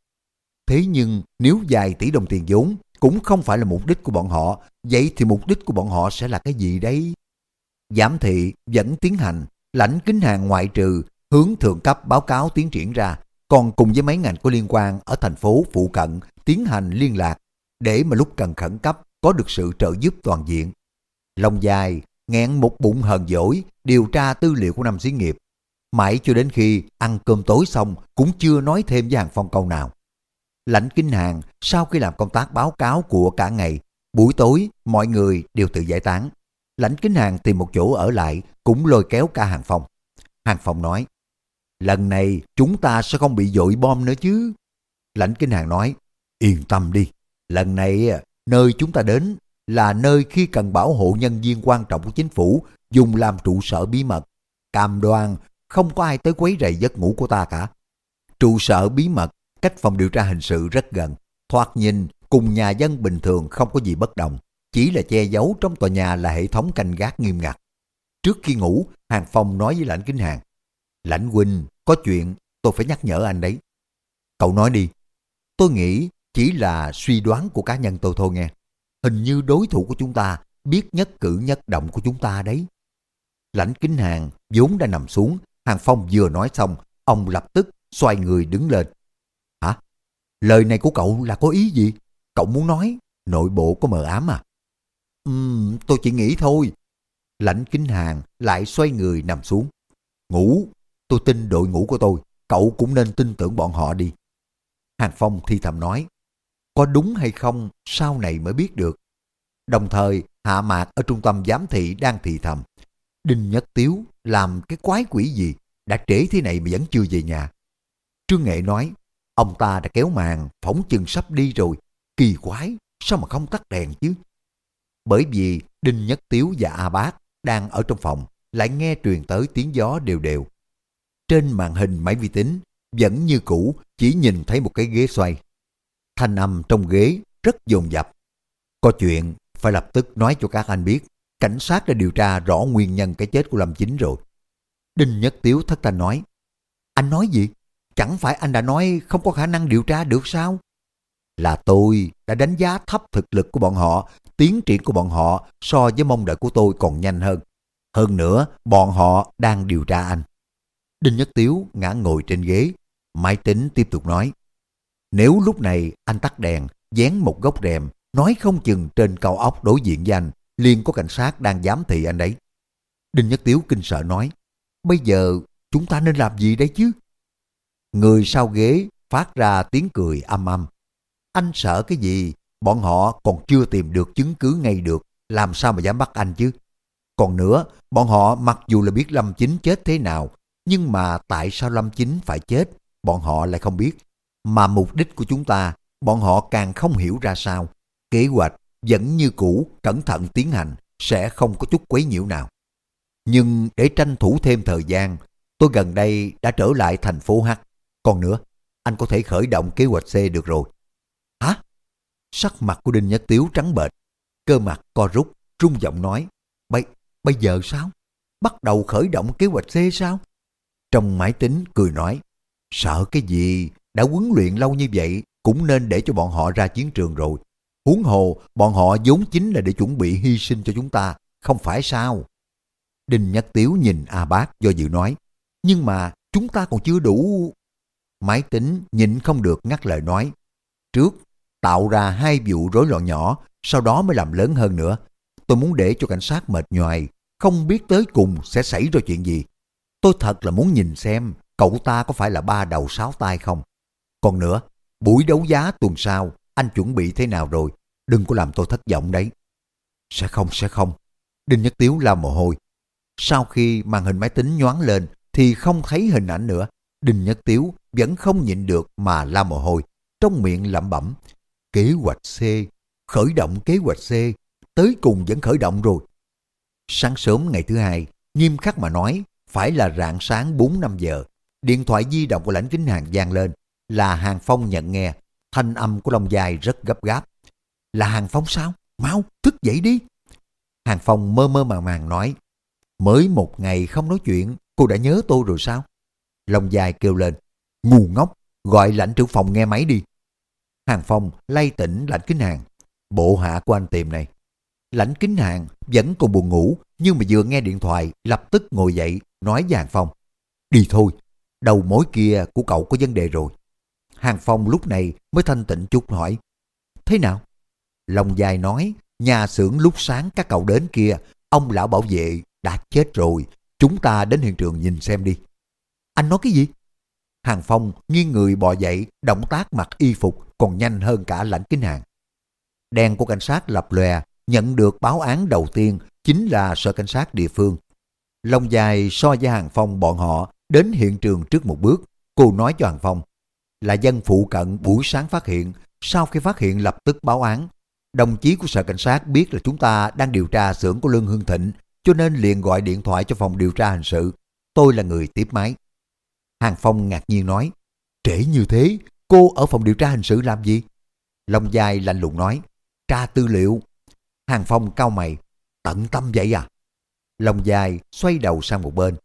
Thế nhưng nếu vài tỷ đồng tiền vốn cũng không phải là mục đích của bọn họ, vậy thì mục đích của bọn họ sẽ là cái gì đấy? Giám thị vẫn tiến hành, lãnh kính hàng ngoại trừ, hướng thượng cấp báo cáo tiến triển ra, còn cùng với mấy ngành có liên quan ở thành phố phụ cận tiến hành liên lạc, để mà lúc cần khẩn cấp có được sự trợ giúp toàn diện. Lòng dài, nghẹn một bụng hờn dỗi, điều tra tư liệu của năm xí nghiệp. Mãi cho đến khi ăn cơm tối xong cũng chưa nói thêm với Hàng Phong câu nào. Lãnh Kinh Hàng sau khi làm công tác báo cáo của cả ngày, buổi tối mọi người đều tự giải tán. Lãnh Kinh Hàng tìm một chỗ ở lại cũng lôi kéo cả Hàng Phong. Hàng Phong nói, lần này chúng ta sẽ không bị dội bom nữa chứ. Lãnh Kinh Hàng nói, yên tâm đi, lần này à, nơi chúng ta đến là nơi khi cần bảo hộ nhân viên quan trọng của chính phủ dùng làm trụ sở bí mật. Cam đoan không có ai tới quấy rầy giấc ngủ của ta cả. Trụ sở bí mật cách phòng điều tra hình sự rất gần. Thoạt nhìn cùng nhà dân bình thường không có gì bất đồng. Chỉ là che giấu trong tòa nhà là hệ thống canh gác nghiêm ngặt. Trước khi ngủ, Hàng Phong nói với Lãnh Kính Hàng. Lãnh huynh, có chuyện tôi phải nhắc nhở anh đấy. Cậu nói đi. Tôi nghĩ chỉ là suy đoán của cá nhân tôi thôi nghe. Hình như đối thủ của chúng ta biết nhất cử nhất động của chúng ta đấy. Lãnh Kính Hàng vốn đã nằm xuống, Hàng Phong vừa nói xong, ông lập tức xoay người đứng lên. Hả? Lời này của cậu là có ý gì? Cậu muốn nói nội bộ có mờ ám à? Ừm, tôi chỉ nghĩ thôi. Lãnh Kính Hàng lại xoay người nằm xuống. Ngủ, tôi tin đội ngũ của tôi, cậu cũng nên tin tưởng bọn họ đi. Hàng Phong thi thầm nói, có đúng hay không sau này mới biết được. Đồng thời, Hạ Mạc ở trung tâm giám thị đang thì thầm. Đinh Nhất Tiếu làm cái quái quỷ gì, đã trễ thế này mà vẫn chưa về nhà. Trương Nghệ nói, ông ta đã kéo màn, phóng chừng sắp đi rồi. Kỳ quái, sao mà không tắt đèn chứ? Bởi vì Đinh Nhất Tiếu và A Bác đang ở trong phòng, lại nghe truyền tới tiếng gió đều đều. Trên màn hình máy vi tính, vẫn như cũ, chỉ nhìn thấy một cái ghế xoay. Thanh âm trong ghế rất dồn dập. Có chuyện phải lập tức nói cho các anh biết cảnh sát đã điều tra rõ nguyên nhân cái chết của Lâm Chính rồi. Đinh Nhất Tiếu thất thanh nói, anh nói gì? Chẳng phải anh đã nói không có khả năng điều tra được sao? Là tôi đã đánh giá thấp thực lực của bọn họ, tiến triển của bọn họ so với mong đợi của tôi còn nhanh hơn. Hơn nữa, bọn họ đang điều tra anh. Đinh Nhất Tiếu ngã ngồi trên ghế, máy tính tiếp tục nói. Nếu lúc này anh tắt đèn, dán một góc rèm, nói không chừng trên cao ốc đối diện với anh, liền có cảnh sát đang giám thị anh đấy. Đinh Nhất Tiếu kinh sợ nói, bây giờ chúng ta nên làm gì đây chứ? Người sau ghế phát ra tiếng cười âm âm. Anh sợ cái gì? Bọn họ còn chưa tìm được chứng cứ ngay được, làm sao mà dám bắt anh chứ? Còn nữa, bọn họ mặc dù là biết Lâm Chính chết thế nào, nhưng mà tại sao Lâm Chính phải chết, bọn họ lại không biết. Mà mục đích của chúng ta, bọn họ càng không hiểu ra sao. Kế hoạch vẫn như cũ, cẩn thận tiến hành, sẽ không có chút quấy nhiễu nào. Nhưng để tranh thủ thêm thời gian, tôi gần đây đã trở lại thành phố H. Còn nữa, anh có thể khởi động kế hoạch C được rồi. Hả? Sắc mặt của Đinh Nhất Tiếu trắng bệch, cơ mặt co rút, rung giọng nói, bây, bây giờ sao? Bắt đầu khởi động kế hoạch C sao? Trong máy tính cười nói, sợ cái gì, đã huấn luyện lâu như vậy cũng nên để cho bọn họ ra chiến trường rồi. Huống hồ, bọn họ vốn chính là để chuẩn bị hy sinh cho chúng ta, không phải sao? Đinh Nhất Tiếu nhìn A Bác do dự nói, nhưng mà chúng ta còn chưa đủ... Máy tính nhịn không được ngắt lời nói, trước tạo ra hai vụ rối loạn nhỏ, sau đó mới làm lớn hơn nữa. Tôi muốn để cho cảnh sát mệt nhoài, không biết tới cùng sẽ xảy ra chuyện gì. Tôi thật là muốn nhìn xem cậu ta có phải là ba đầu sáu tay không. Còn nữa, buổi đấu giá tuần sau, anh chuẩn bị thế nào rồi? Đừng có làm tôi thất vọng đấy. Sẽ không, sẽ không. Đinh Nhất Tiếu la mồ hôi. Sau khi màn hình máy tính nhoáng lên thì không thấy hình ảnh nữa. Đinh Nhất Tiếu vẫn không nhịn được mà la mồ hôi. Trong miệng lẩm bẩm. Kế hoạch C. Khởi động kế hoạch C. Tới cùng vẫn khởi động rồi. Sáng sớm ngày thứ hai, nghiêm khắc mà nói, phải là rạng sáng 4-5 giờ. Điện thoại di động của lãnh kính hàng gian lên, là Hàng Phong nhận nghe. Thanh âm của Long Dài rất gấp gáp. Là Hàng Phong sao? Mau, thức dậy đi. Hàng Phong mơ mơ màng màng nói. Mới một ngày không nói chuyện, cô đã nhớ tôi rồi sao? Long Dài kêu lên. Ngu ngốc, gọi lãnh trưởng phòng nghe máy đi. Hàng Phong lay tỉnh lãnh kính hàng. Bộ hạ của anh tìm này. Lãnh kính hàng vẫn còn buồn ngủ, nhưng mà vừa nghe điện thoại, lập tức ngồi dậy, nói với Hàng Phong. Đi thôi, đầu mối kia của cậu có vấn đề rồi. Hàng Phong lúc này mới thanh tịnh chút hỏi. Thế nào? Long dài nói, nhà xưởng lúc sáng các cậu đến kia, ông lão bảo vệ đã chết rồi. Chúng ta đến hiện trường nhìn xem đi. Anh nói cái gì? Hàng Phong nghiêng người bò dậy, động tác mặc y phục còn nhanh hơn cả lãnh kính hàng. Đèn của cảnh sát lập lòe, nhận được báo án đầu tiên chính là sở cảnh sát địa phương. Long dài so với Hàng Phong bọn họ đến hiện trường trước một bước. Cô nói cho Hàng Phong là dân phụ cận buổi sáng phát hiện, sau khi phát hiện lập tức báo án. Đồng chí của sở cảnh sát biết là chúng ta đang điều tra xưởng của Lương Hương Thịnh, cho nên liền gọi điện thoại cho phòng điều tra hình sự. Tôi là người tiếp máy. Hàng Phong ngạc nhiên nói, trễ như thế, cô ở phòng điều tra hình sự làm gì? Long dài lạnh lùng nói, tra tư liệu. Hàng Phong cao mày, tận tâm vậy à? Long dài xoay đầu sang một bên.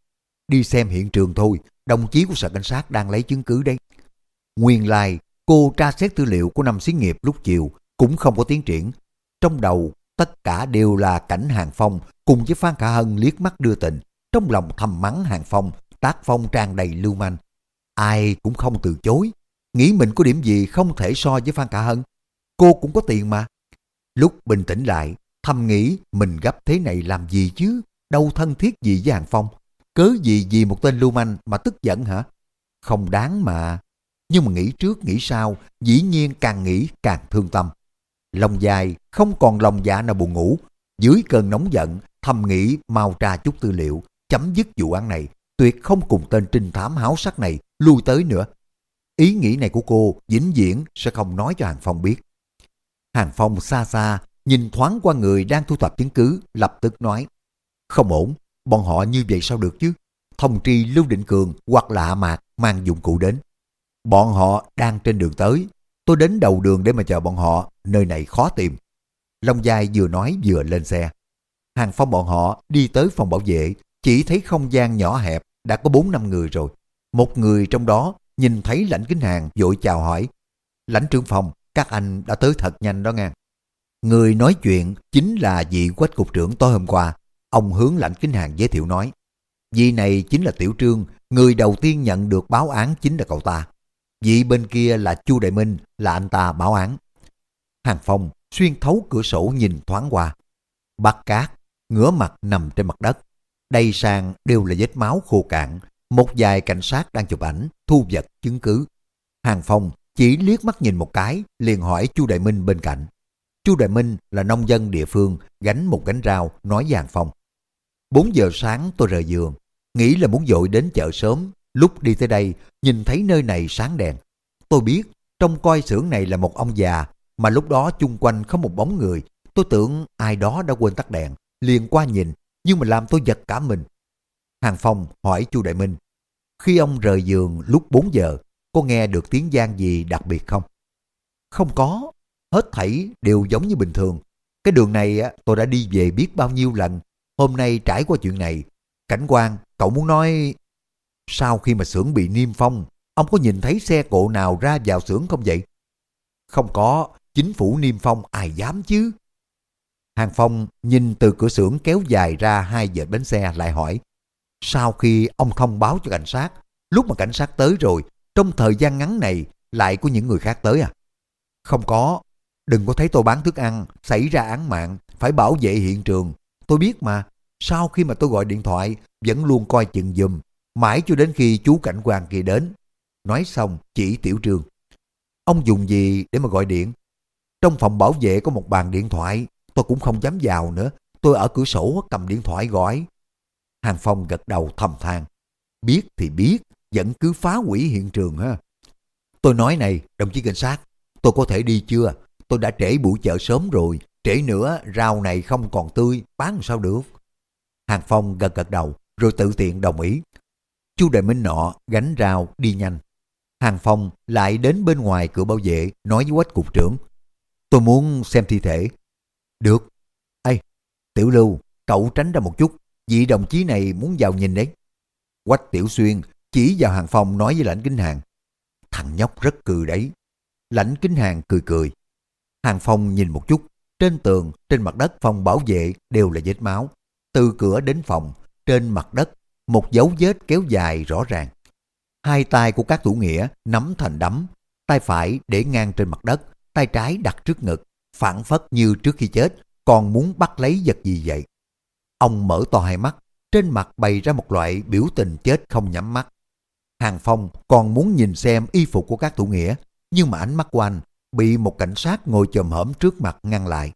Đi xem hiện trường thôi, đồng chí của sở cảnh sát đang lấy chứng cứ đấy. Nguyên lai, cô tra xét tư liệu của năm xí nghiệp lúc chiều cũng không có tiến triển. Trong đầu, tất cả đều là cảnh Hàng Phong cùng với Phan Khả Hân liếc mắt đưa tình. Trong lòng thầm mắng Hàng Phong, tác phong tràn đầy lưu manh. Ai cũng không từ chối. Nghĩ mình có điểm gì không thể so với Phan Khả Hân. Cô cũng có tiền mà. Lúc bình tĩnh lại, thầm nghĩ mình gấp thế này làm gì chứ? Đâu thân thiết gì với Hàng Phong? Cớ gì vì một tên lưu manh mà tức giận hả? Không đáng mà. Nhưng mà nghĩ trước nghĩ sau, dĩ nhiên càng nghĩ càng thương tâm. Lòng dài, không còn lòng dạ nào buồn ngủ. Dưới cơn nóng giận, thầm nghĩ mau tra chút tư liệu, chấm dứt vụ án này, tuyệt không cùng tên trinh thám háo sắc này lui tới nữa. Ý nghĩ này của cô vĩnh viễn sẽ không nói cho Hàng Phong biết. Hàng Phong xa xa, nhìn thoáng qua người đang thu thập chứng cứ, lập tức nói. Không ổn, bọn họ như vậy sao được chứ? Thông tri Lưu Định Cường hoặc là Hạ Mạc mang dụng cụ đến. Bọn họ đang trên đường tới. Tôi đến đầu đường để mà chờ bọn họ, nơi này khó tìm. Long Giai vừa nói vừa lên xe. Hàng Phong bọn họ đi tới phòng bảo vệ, chỉ thấy không gian nhỏ hẹp, đã có 4 năm người rồi. Một người trong đó nhìn thấy lãnh kính hàng vội chào hỏi. Lãnh trưởng phòng, các anh đã tới thật nhanh đó nghe. Người nói chuyện chính là vị quách cục trưởng tối hôm qua. Ông hướng lãnh kính hàng giới thiệu nói. Vị này chính là Tiểu Trương, người đầu tiên nhận được báo án chính là cậu ta. Vị bên kia là Chu Đại Minh, là anh ta báo án. Hàng Phong xuyên thấu cửa sổ nhìn thoáng qua. Bắt cát, ngửa mặt nằm trên mặt đất. Đây sang đều là vết máu khô cạn. Một vài cảnh sát đang chụp ảnh, thu vật chứng cứ. Hàng Phong chỉ liếc mắt nhìn một cái, liền hỏi Chu Đại Minh bên cạnh. Chu Đại Minh là nông dân địa phương, gánh một gánh rau, nói với Hàng Phong. 4 giờ sáng tôi rời giường, nghĩ là muốn dội đến chợ sớm. Lúc đi tới đây, nhìn thấy nơi này sáng đèn. Tôi biết, trong coi xưởng này là một ông già, mà lúc đó chung quanh không một bóng người. Tôi tưởng ai đó đã quên tắt đèn, liền qua nhìn, nhưng mà làm tôi giật cả mình. Hàng Phong hỏi Chu Đại Minh, khi ông rời giường lúc 4 giờ, có nghe được tiếng gian gì đặc biệt không? Không có, hết thảy đều giống như bình thường. Cái đường này tôi đã đi về biết bao nhiêu lần, hôm nay trải qua chuyện này. Cảnh quan, cậu muốn nói... Sau khi mà xưởng bị niêm phong, ông có nhìn thấy xe cộ nào ra vào xưởng không vậy? Không có, chính phủ niêm phong ai dám chứ? Hàng Phong nhìn từ cửa xưởng kéo dài ra hai giờ bến xe lại hỏi. Sau khi ông thông báo cho cảnh sát, lúc mà cảnh sát tới rồi, trong thời gian ngắn này lại có những người khác tới à? Không có, đừng có thấy tôi bán thức ăn, xảy ra án mạng, phải bảo vệ hiện trường. Tôi biết mà, sau khi mà tôi gọi điện thoại, vẫn luôn coi chừng dùm, mãi cho đến khi chú cảnh quan kia đến. Nói xong, chỉ tiểu trường Ông dùng gì để mà gọi điện? Trong phòng bảo vệ có một bàn điện thoại, tôi cũng không dám vào nữa. Tôi ở cửa sổ cầm điện thoại gọi. Hàng Phong gật đầu thầm than. Biết thì biết, vẫn cứ phá hủy hiện trường ha. Tôi nói này, đồng chí cảnh sát, tôi có thể đi chưa? Tôi đã trễ buổi chợ sớm rồi, trễ nữa rau này không còn tươi, bán sao được? Hàng Phong gật gật đầu, rồi tự tiện đồng ý. Chu Đại Minh nọ gánh rào đi nhanh. Hàng Phong lại đến bên ngoài cửa bảo vệ nói với quách cục trưởng. Tôi muốn xem thi thể. Được. Ê, Tiểu Lưu, cậu tránh ra một chút. Vị đồng chí này muốn vào nhìn đấy. Quách Tiểu Xuyên chỉ vào Hàng Phong nói với lãnh kính hàng. Thằng nhóc rất cười đấy. Lãnh kính hàng cười cười. Hàng Phong nhìn một chút. Trên tường, trên mặt đất phòng bảo vệ đều là vết máu. Từ cửa đến phòng, trên mặt đất, một dấu vết kéo dài rõ ràng. Hai tay của các thủ nghĩa nắm thành đấm, tay phải để ngang trên mặt đất, tay trái đặt trước ngực, phản phất như trước khi chết, còn muốn bắt lấy vật gì vậy. Ông mở to hai mắt, trên mặt bày ra một loại biểu tình chết không nhắm mắt. Hàng Phong còn muốn nhìn xem y phục của các thủ nghĩa, nhưng mà ánh mắt của anh bị một cảnh sát ngồi chồm hổm trước mặt ngăn lại.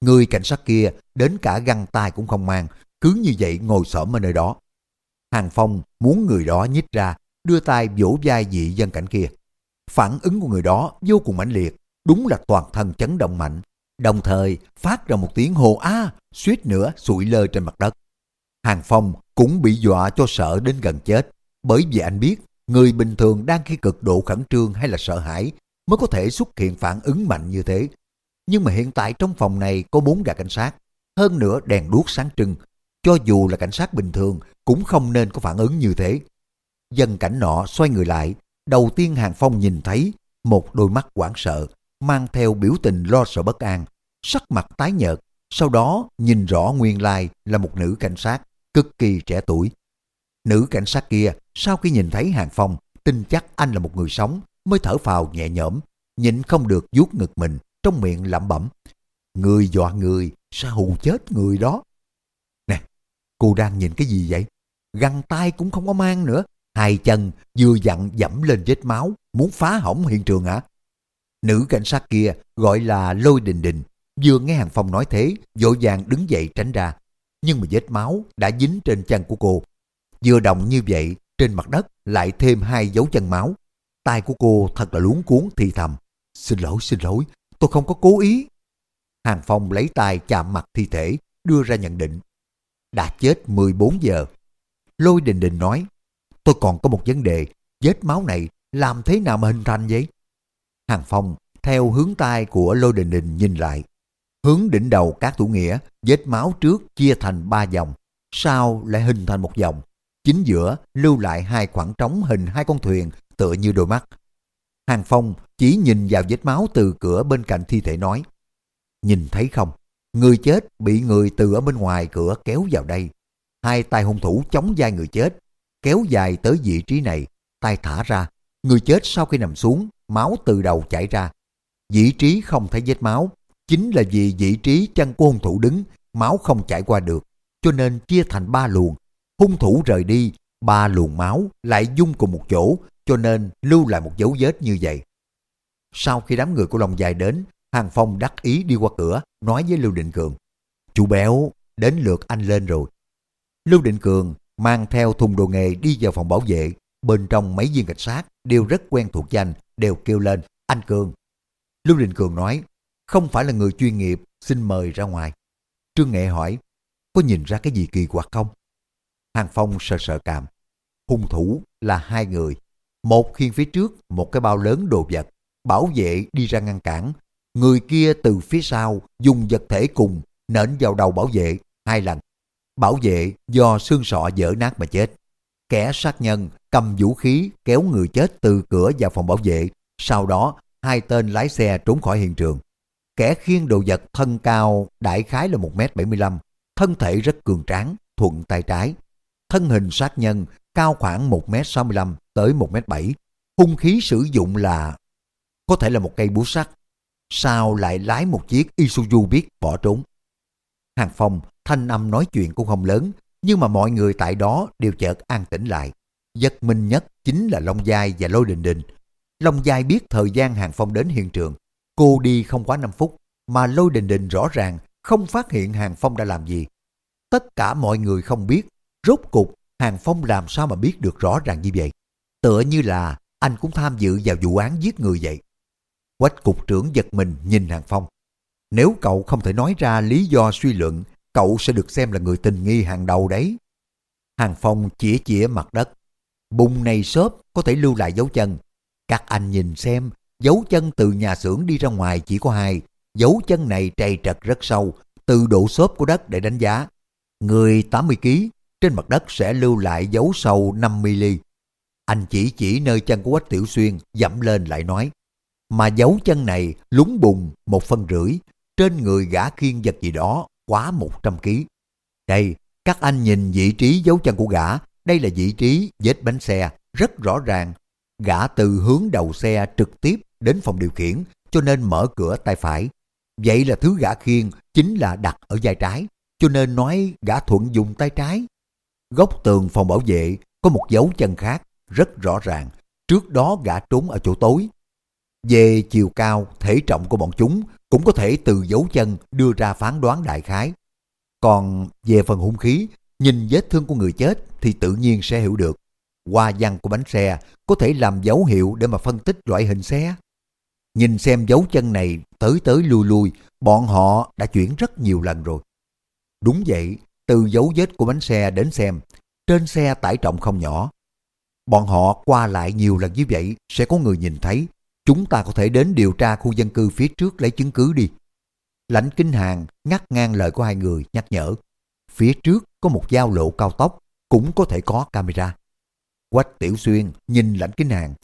Người cảnh sát kia đến cả găng tay cũng không mang, cứ như vậy ngồi xổm ở nơi đó. Hàng Phong muốn người đó nhích ra, đưa tay vỗ vai dị dân cảnh kia. Phản ứng của người đó vô cùng mãnh liệt, đúng là toàn thân chấn động mạnh, đồng thời phát ra một tiếng hồ a, suýt nữa sụi lơ trên mặt đất. Hàng Phong cũng bị dọa cho sợ đến gần chết, bởi vì anh biết người bình thường đang khi cực độ khẩn trương hay là sợ hãi mới có thể xuất hiện phản ứng mạnh như thế. Nhưng mà hiện tại trong phòng này có bốn gã cảnh sát, hơn nữa đèn đuốc sáng trưng. Cho dù là cảnh sát bình thường cũng không nên có phản ứng như thế. Dân cảnh nọ xoay người lại, đầu tiên Hàng Phong nhìn thấy một đôi mắt hoảng sợ, mang theo biểu tình lo sợ bất an, sắc mặt tái nhợt, sau đó nhìn rõ nguyên lai là một nữ cảnh sát, cực kỳ trẻ tuổi. Nữ cảnh sát kia sau khi nhìn thấy Hàng Phong, tin chắc anh là một người sống, mới thở phào nhẹ nhõm, nhịn không được vuốt ngực mình, trong miệng lẩm bẩm. Người dọa người, sao hù chết người đó? Cô đang nhìn cái gì vậy? Găng tay cũng không có mang nữa, hai chân vừa dặn dẫm lên vết máu, muốn phá hỏng hiện trường hả? Nữ cảnh sát kia gọi là Lôi Đình Đình, vừa nghe Hàng Phong nói thế, vội vàng đứng dậy tránh ra. Nhưng mà vết máu đã dính trên chân của cô. Vừa động như vậy, trên mặt đất lại thêm hai dấu chân máu. tay của cô thật là luống cuốn thì thầm. Xin lỗi, xin lỗi, tôi không có cố ý. Hàng Phong lấy tay chạm mặt thi thể, đưa ra nhận định. Đã chết 14 giờ. Lôi Đình Đình nói, tôi còn có một vấn đề, vết máu này làm thế nào mà hình thành vậy? Hàng Phong theo hướng tay của Lôi Đình Đình nhìn lại. Hướng đỉnh đầu các thủ nghĩa, vết máu trước chia thành ba dòng, sau lại hình thành một dòng. Chính giữa lưu lại hai khoảng trống hình hai con thuyền tựa như đôi mắt. Hàng Phong chỉ nhìn vào vết máu từ cửa bên cạnh thi thể nói. Nhìn thấy không? Người chết bị người từ ở bên ngoài cửa kéo vào đây. Hai tay hung thủ chống vai người chết, kéo dài tới vị trí này, tay thả ra. Người chết sau khi nằm xuống, máu từ đầu chảy ra. Vị trí không thấy vết máu, chính là vì vị trí chân của hung thủ đứng, máu không chảy qua được, cho nên chia thành ba luồng. Hung thủ rời đi, ba luồng máu lại dung cùng một chỗ, cho nên lưu lại một dấu vết như vậy. Sau khi đám người của Long Dài đến, Hàng Phong đắc ý đi qua cửa, nói với Lưu Định Cường. Chú béo, đến lượt anh lên rồi. Lưu Định Cường mang theo thùng đồ nghề đi vào phòng bảo vệ. Bên trong mấy viên cảnh sát đều rất quen thuộc danh, đều kêu lên, anh Cường. Lưu Định Cường nói, không phải là người chuyên nghiệp, xin mời ra ngoài. Trương Nghệ hỏi, có nhìn ra cái gì kỳ quặc không? Hàng Phong sợ sợ cảm. Hung thủ là hai người. Một khiên phía trước một cái bao lớn đồ vật. Bảo vệ đi ra ngăn cản. Người kia từ phía sau dùng vật thể cùng nện vào đầu bảo vệ hai lần. Bảo vệ do xương sọ dở nát mà chết. Kẻ sát nhân cầm vũ khí kéo người chết từ cửa vào phòng bảo vệ. Sau đó hai tên lái xe trốn khỏi hiện trường. Kẻ khiêng đồ vật thân cao đại khái là 1m75, thân thể rất cường tráng, thuận tay trái. Thân hình sát nhân cao khoảng 1m65 tới 1m7. Hung khí sử dụng là có thể là một cây búa sắt. Sao lại lái một chiếc Isuzu biết bỏ trốn? Hàng Phong thanh âm nói chuyện cũng không lớn, nhưng mà mọi người tại đó đều chợt an tĩnh lại. Giật mình nhất chính là Long Giai và Lôi Đình Đình. Long Giai biết thời gian Hàng Phong đến hiện trường. Cô đi không quá 5 phút, mà Lôi Đình Đình rõ ràng không phát hiện Hàng Phong đã làm gì. Tất cả mọi người không biết, rốt cục Hàng Phong làm sao mà biết được rõ ràng như vậy. Tựa như là anh cũng tham dự vào vụ án giết người vậy. Quách cục trưởng giật mình nhìn Hàng Phong. Nếu cậu không thể nói ra lý do suy luận, cậu sẽ được xem là người tình nghi hàng đầu đấy. Hàng Phong chỉ chỉ mặt đất. Bùng này xốp có thể lưu lại dấu chân. Các anh nhìn xem, dấu chân từ nhà xưởng đi ra ngoài chỉ có hai. Dấu chân này trầy trật rất sâu, từ độ xốp của đất để đánh giá. Người 80kg, trên mặt đất sẽ lưu lại dấu sâu 5mm. Anh chỉ chỉ nơi chân của Quách Tiểu Xuyên, dẫm lên lại nói. Mà dấu chân này lúng bùng một phân rưỡi, trên người gã khiên vật gì đó quá 100 kg. Đây, các anh nhìn vị trí dấu chân của gã, đây là vị trí vết bánh xe, rất rõ ràng. Gã từ hướng đầu xe trực tiếp đến phòng điều khiển, cho nên mở cửa tay phải. Vậy là thứ gã khiên chính là đặt ở vai trái, cho nên nói gã thuận dùng tay trái. Góc tường phòng bảo vệ có một dấu chân khác, rất rõ ràng. Trước đó gã trốn ở chỗ tối. Về chiều cao, thể trọng của bọn chúng cũng có thể từ dấu chân đưa ra phán đoán đại khái. Còn về phần hung khí, nhìn vết thương của người chết thì tự nhiên sẽ hiểu được. Hoa văn của bánh xe có thể làm dấu hiệu để mà phân tích loại hình xe. Nhìn xem dấu chân này tới tới lui lui, bọn họ đã chuyển rất nhiều lần rồi. Đúng vậy, từ dấu vết của bánh xe đến xem, trên xe tải trọng không nhỏ. Bọn họ qua lại nhiều lần như vậy sẽ có người nhìn thấy. Chúng ta có thể đến điều tra khu dân cư phía trước lấy chứng cứ đi. Lãnh kinh hàng ngắt ngang lời của hai người nhắc nhở. Phía trước có một giao lộ cao tốc, cũng có thể có camera. Quách Tiểu Xuyên nhìn lãnh kinh hàng.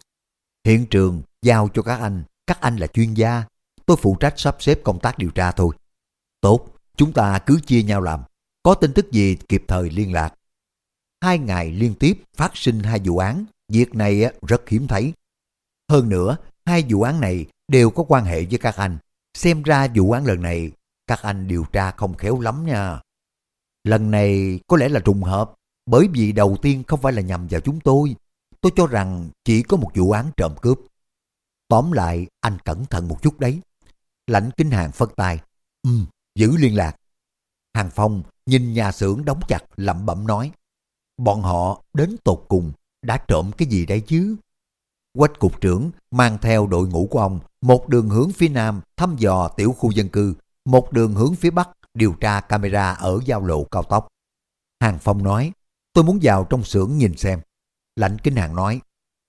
Hiện trường giao cho các anh, các anh là chuyên gia. Tôi phụ trách sắp xếp công tác điều tra thôi. Tốt, chúng ta cứ chia nhau làm. Có tin tức gì kịp thời liên lạc. Hai ngày liên tiếp phát sinh hai vụ án, việc này rất hiếm thấy. Hơn nữa, hai vụ án này đều có quan hệ với các anh. Xem ra vụ án lần này các anh điều tra không khéo lắm nha. Lần này có lẽ là trùng hợp, bởi vì đầu tiên không phải là nhằm vào chúng tôi. Tôi cho rằng chỉ có một vụ án trộm cướp. Tóm lại, anh cẩn thận một chút đấy. Lãnh kinh hàng phân tay. Ừ, giữ liên lạc. Hàng Phong nhìn nhà xưởng đóng chặt lẩm bẩm nói. Bọn họ đến tột cùng đã trộm cái gì đây chứ? Quách cục trưởng mang theo đội ngũ của ông một đường hướng phía nam thăm dò tiểu khu dân cư, một đường hướng phía bắc điều tra camera ở giao lộ cao tốc. Hàng Phong nói, tôi muốn vào trong xưởng nhìn xem. Lãnh Kính Hàng nói,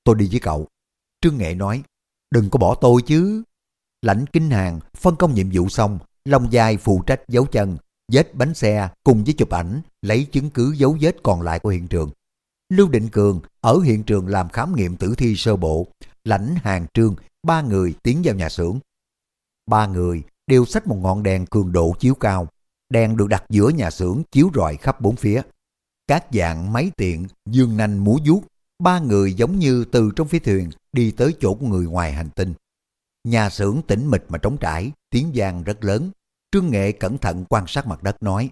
tôi đi với cậu. Trương Nghệ nói, đừng có bỏ tôi chứ. Lãnh Kính Hàng phân công nhiệm vụ xong, Long Giai phụ trách dấu chân, vết bánh xe cùng với chụp ảnh lấy chứng cứ dấu vết còn lại của hiện trường. Lưu Định Cường ở hiện trường làm khám nghiệm tử thi sơ bộ, lãnh hàng trương, ba người tiến vào nhà xưởng. Ba người đều xách một ngọn đèn cường độ chiếu cao. Đèn được đặt giữa nhà xưởng chiếu rọi khắp bốn phía. Các dạng máy tiện, dương nanh múa vuốt, ba người giống như từ trong phi thuyền đi tới chỗ của người ngoài hành tinh. Nhà xưởng tĩnh mịch mà trống trải, tiếng vang rất lớn. Trương Nghệ cẩn thận quan sát mặt đất nói,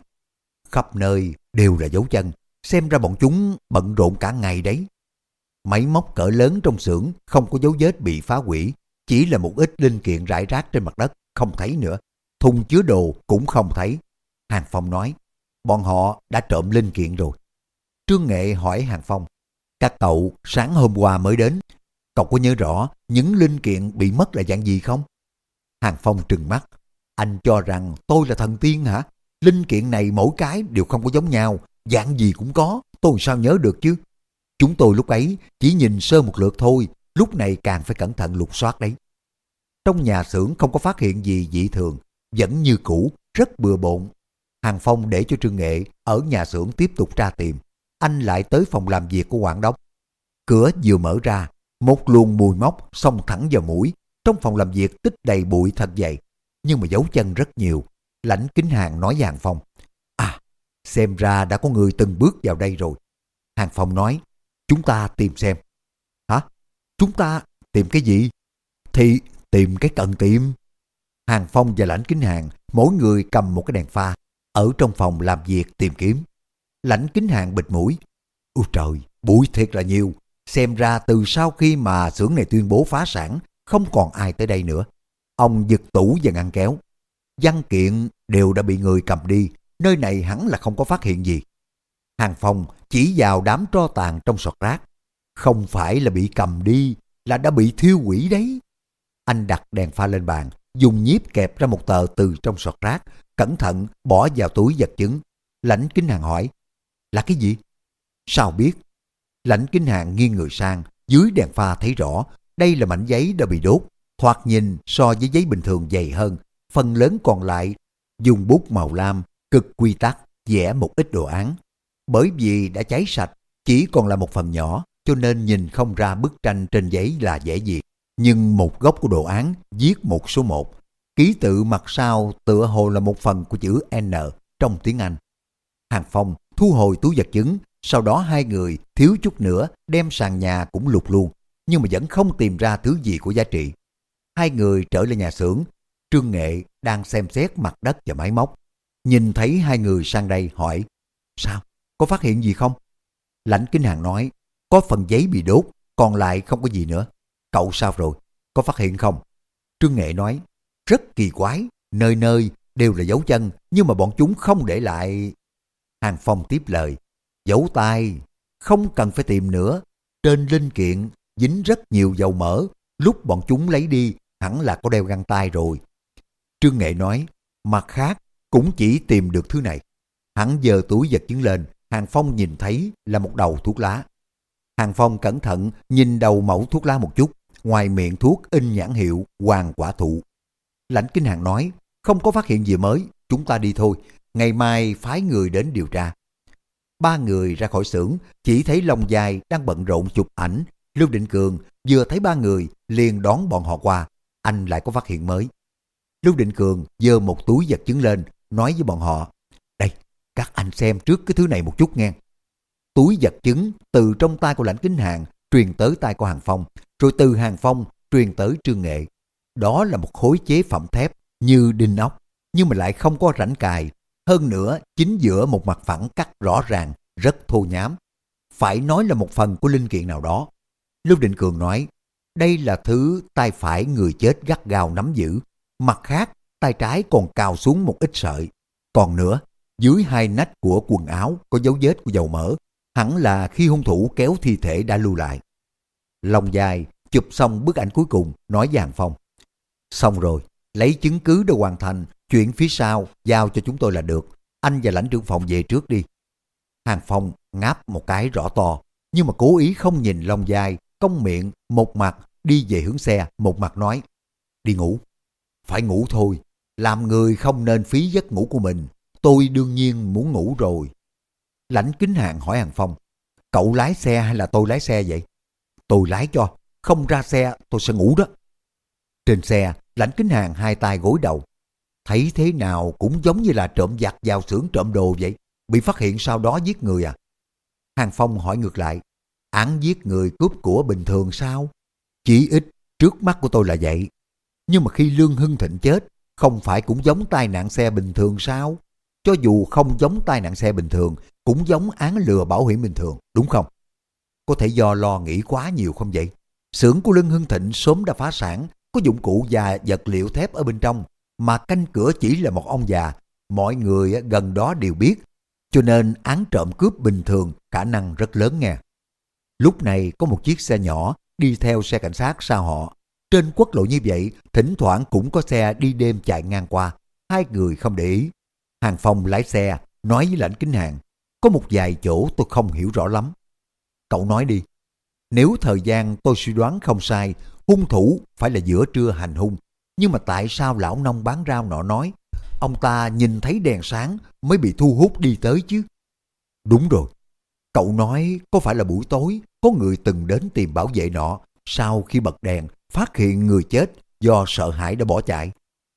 khắp nơi đều là dấu chân, xem ra bọn chúng bận rộn cả ngày đấy. Máy móc cỡ lớn trong xưởng không có dấu vết bị phá hủy, chỉ là một ít linh kiện rải rác trên mặt đất, không thấy nữa. Thùng chứa đồ cũng không thấy. Hàng Phong nói, bọn họ đã trộm linh kiện rồi. Trương Nghệ hỏi Hàng Phong, các cậu sáng hôm qua mới đến, cậu có nhớ rõ những linh kiện bị mất là dạng gì không? Hàng Phong trừng mắt, anh cho rằng tôi là thần tiên hả? Linh kiện này mỗi cái đều không có giống nhau, dạng gì cũng có, tôi sao nhớ được chứ? Chúng tôi lúc ấy chỉ nhìn sơ một lượt thôi, lúc này càng phải cẩn thận lục soát đấy. Trong nhà xưởng không có phát hiện gì dị thường, vẫn như cũ, rất bừa bộn. Hàng Phong để cho Trương Nghệ ở nhà xưởng tiếp tục tra tìm. Anh lại tới phòng làm việc của quản Đốc. Cửa vừa mở ra, một luồng mùi móc xông thẳng vào mũi. Trong phòng làm việc tích đầy bụi thật vậy, nhưng mà dấu chân rất nhiều. Lãnh kính hàng nói với Hàng Phong. Xem ra đã có người từng bước vào đây rồi. Hàng Phong nói, chúng ta tìm xem. Hả? Chúng ta tìm cái gì? Thì tìm cái cần tìm. Hàng Phong và Lãnh Kính Hàng mỗi người cầm một cái đèn pha ở trong phòng làm việc tìm kiếm. Lãnh Kính Hàng bịt mũi. Ôi trời, bụi thiệt là nhiều. Xem ra từ sau khi mà xưởng này tuyên bố phá sản, không còn ai tới đây nữa. Ông giật tủ và ngăn kéo. Văn kiện đều đã bị người cầm đi, nơi này hẳn là không có phát hiện gì. Hàng Phong chỉ vào đám tro tàn trong sọt rác. Không phải là bị cầm đi, là đã bị thiêu hủy đấy. Anh đặt đèn pha lên bàn, dùng nhíp kẹp ra một tờ từ trong sọt rác, cẩn thận bỏ vào túi vật chứng. Lãnh Kính Hàng hỏi, là cái gì? Sao biết? Lãnh Kính Hàng nghiêng người sang, dưới đèn pha thấy rõ, đây là mảnh giấy đã bị đốt. Thoạt nhìn so với giấy bình thường dày hơn, phần lớn còn lại dùng bút màu lam, cực quy tắc, vẽ một ít đồ án. Bởi vì đã cháy sạch, chỉ còn là một phần nhỏ, cho nên nhìn không ra bức tranh trên giấy là dễ gì nhưng một góc của đồ án viết một số một. Ký tự mặt sau tựa hồ là một phần của chữ N trong tiếng Anh. Hàng Phong thu hồi túi vật chứng, sau đó hai người thiếu chút nữa đem sàn nhà cũng lục luôn, nhưng mà vẫn không tìm ra thứ gì của giá trị. Hai người trở lên nhà xưởng, Trương Nghệ đang xem xét mặt đất và máy móc. Nhìn thấy hai người sang đây hỏi, sao, có phát hiện gì không? Lãnh Kinh Hàng nói, có phần giấy bị đốt, còn lại không có gì nữa. Cậu sao rồi? Có phát hiện không? Trương Nghệ nói, rất kỳ quái, nơi nơi đều là dấu chân, nhưng mà bọn chúng không để lại. Hàng Phong tiếp lời, dấu tay, không cần phải tìm nữa. Trên linh kiện dính rất nhiều dầu mỡ, lúc bọn chúng lấy đi hẳn là có đeo găng tay rồi. Trương Nghệ nói, mặt khác cũng chỉ tìm được thứ này. Hắn giờ túi giật chứng lên, Hàng Phong nhìn thấy là một đầu thuốc lá. Hàng Phong cẩn thận nhìn đầu mẫu thuốc lá một chút, ngoài miệng thuốc in nhãn hiệu hoàng quả thụ. Lãnh Kinh Hàng nói, không có phát hiện gì mới, chúng ta đi thôi, ngày mai phái người đến điều tra. Ba người ra khỏi xưởng, chỉ thấy Long Dài đang bận rộn chụp ảnh. Lưu Định Cường vừa thấy ba người, liền đón bọn họ qua, anh lại có phát hiện mới. Lưu Định Cường giơ một túi vật chứng lên, nói với bọn họ, đây, các anh xem trước cái thứ này một chút nghe. Túi vật chứng từ trong tay của lãnh kính hàng truyền tới tay của Hàng Phong, rồi từ Hàng Phong truyền tới Trương Nghệ. Đó là một khối chế phẩm thép như đinh ốc, nhưng mà lại không có rãnh cài. Hơn nữa, chính giữa một mặt phẳng cắt rõ ràng, rất thô nhám. Phải nói là một phần của linh kiện nào đó. Lưu Định Cường nói, đây là thứ tay phải người chết gắt gao nắm giữ. Mặt khác, tay trái còn cao xuống một ít sợi. Còn nữa, dưới hai nách của quần áo có dấu vết của dầu mỡ, hẳn là khi hung thủ kéo thi thể đã lưu lại. Lòng dài, chụp xong bức ảnh cuối cùng, nói với Hàng Phong. Xong rồi, lấy chứng cứ để hoàn thành, chuyện phía sau, giao cho chúng tôi là được. Anh và lãnh trưởng phòng về trước đi. Hàng Phong ngáp một cái rõ to, nhưng mà cố ý không nhìn Long dài, cong miệng, một mặt đi về hướng xe, một mặt nói, đi ngủ. Phải ngủ thôi, làm người không nên phí giấc ngủ của mình. Tôi đương nhiên muốn ngủ rồi. Lãnh kính hàng hỏi Hàng Phong. Cậu lái xe hay là tôi lái xe vậy? Tôi lái cho. Không ra xe tôi sẽ ngủ đó. Trên xe, lãnh kính hàng hai tay gối đầu. Thấy thế nào cũng giống như là trộm giặt vào xưởng trộm đồ vậy. Bị phát hiện sau đó giết người à? Hàng Phong hỏi ngược lại. Án giết người cướp của bình thường sao? Chỉ ít trước mắt của tôi là vậy. Nhưng mà khi Lương Hưng Thịnh chết, không phải cũng giống tai nạn xe bình thường sao? Cho dù không giống tai nạn xe bình thường, cũng giống án lừa bảo hiểm bình thường, đúng không? Có thể do lo nghĩ quá nhiều không vậy? Xưởng của Lương Hưng Thịnh sớm đã phá sản, có dụng cụ và vật liệu thép ở bên trong, mà canh cửa chỉ là một ông già. Mọi người gần đó đều biết, cho nên án trộm cướp bình thường khả năng rất lớn nghe. Lúc này có một chiếc xe nhỏ đi theo xe cảnh sát sau họ. Trên quốc lộ như vậy, thỉnh thoảng cũng có xe đi đêm chạy ngang qua. Hai người không để ý. Hàng Phong lái xe, nói với lãnh kính hàng. Có một vài chỗ tôi không hiểu rõ lắm. Cậu nói đi. Nếu thời gian tôi suy đoán không sai, hung thủ phải là giữa trưa hành hung. Nhưng mà tại sao lão nông bán rau nọ nói, ông ta nhìn thấy đèn sáng mới bị thu hút đi tới chứ? Đúng rồi. Cậu nói có phải là buổi tối có người từng đến tìm bảo vệ nọ, sau khi bật đèn phát hiện người chết do sợ hãi đã bỏ chạy.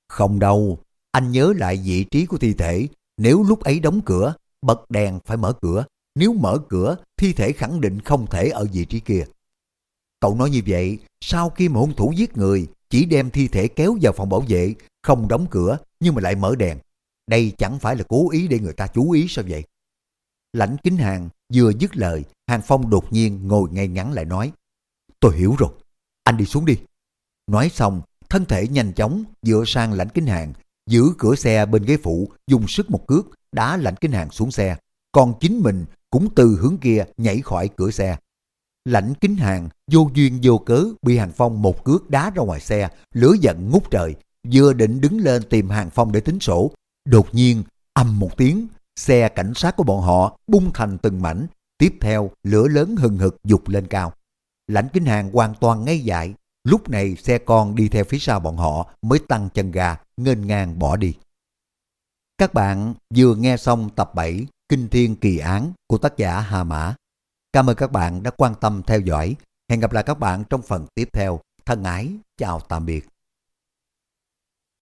Không đâu, anh nhớ lại vị trí của thi thể, nếu lúc ấy đóng cửa, bật đèn phải mở cửa, nếu mở cửa, thi thể khẳng định không thể ở vị trí kia. Cậu nói như vậy, sau khi mà hung thủ giết người, chỉ đem thi thể kéo vào phòng bảo vệ, không đóng cửa nhưng mà lại mở đèn. Đây chẳng phải là cố ý để người ta chú ý sao vậy? Lãnh kính hàng vừa dứt lời, Hàng Phong đột nhiên ngồi ngay ngắn lại nói. Tôi hiểu rồi, anh đi xuống đi. Nói xong, thân thể nhanh chóng dựa sang lãnh kính hàng, giữ cửa xe bên ghế phụ, dùng sức một cước, đá lãnh kính hàng xuống xe. Còn chính mình cũng từ hướng kia nhảy khỏi cửa xe. Lãnh kính hàng vô duyên vô cớ bị Hàng Phong một cước đá ra ngoài xe, lửa giận ngút trời, vừa định đứng lên tìm Hàng Phong để tính sổ. Đột nhiên, âm một tiếng, xe cảnh sát của bọn họ bung thành từng mảnh, tiếp theo lửa lớn hừng hực dục lên cao. Lãnh kính hàng hoàn toàn ngây dại, lúc này xe con đi theo phía sau bọn họ mới tăng chân ga, nghênh ngang bỏ đi. Các bạn vừa nghe xong tập 7 Kinh Thiên Kỳ Án của tác giả Hà Mã. Cảm ơn các bạn đã quan tâm theo dõi. Hẹn gặp lại các bạn trong phần tiếp theo. Thân ái, chào tạm biệt.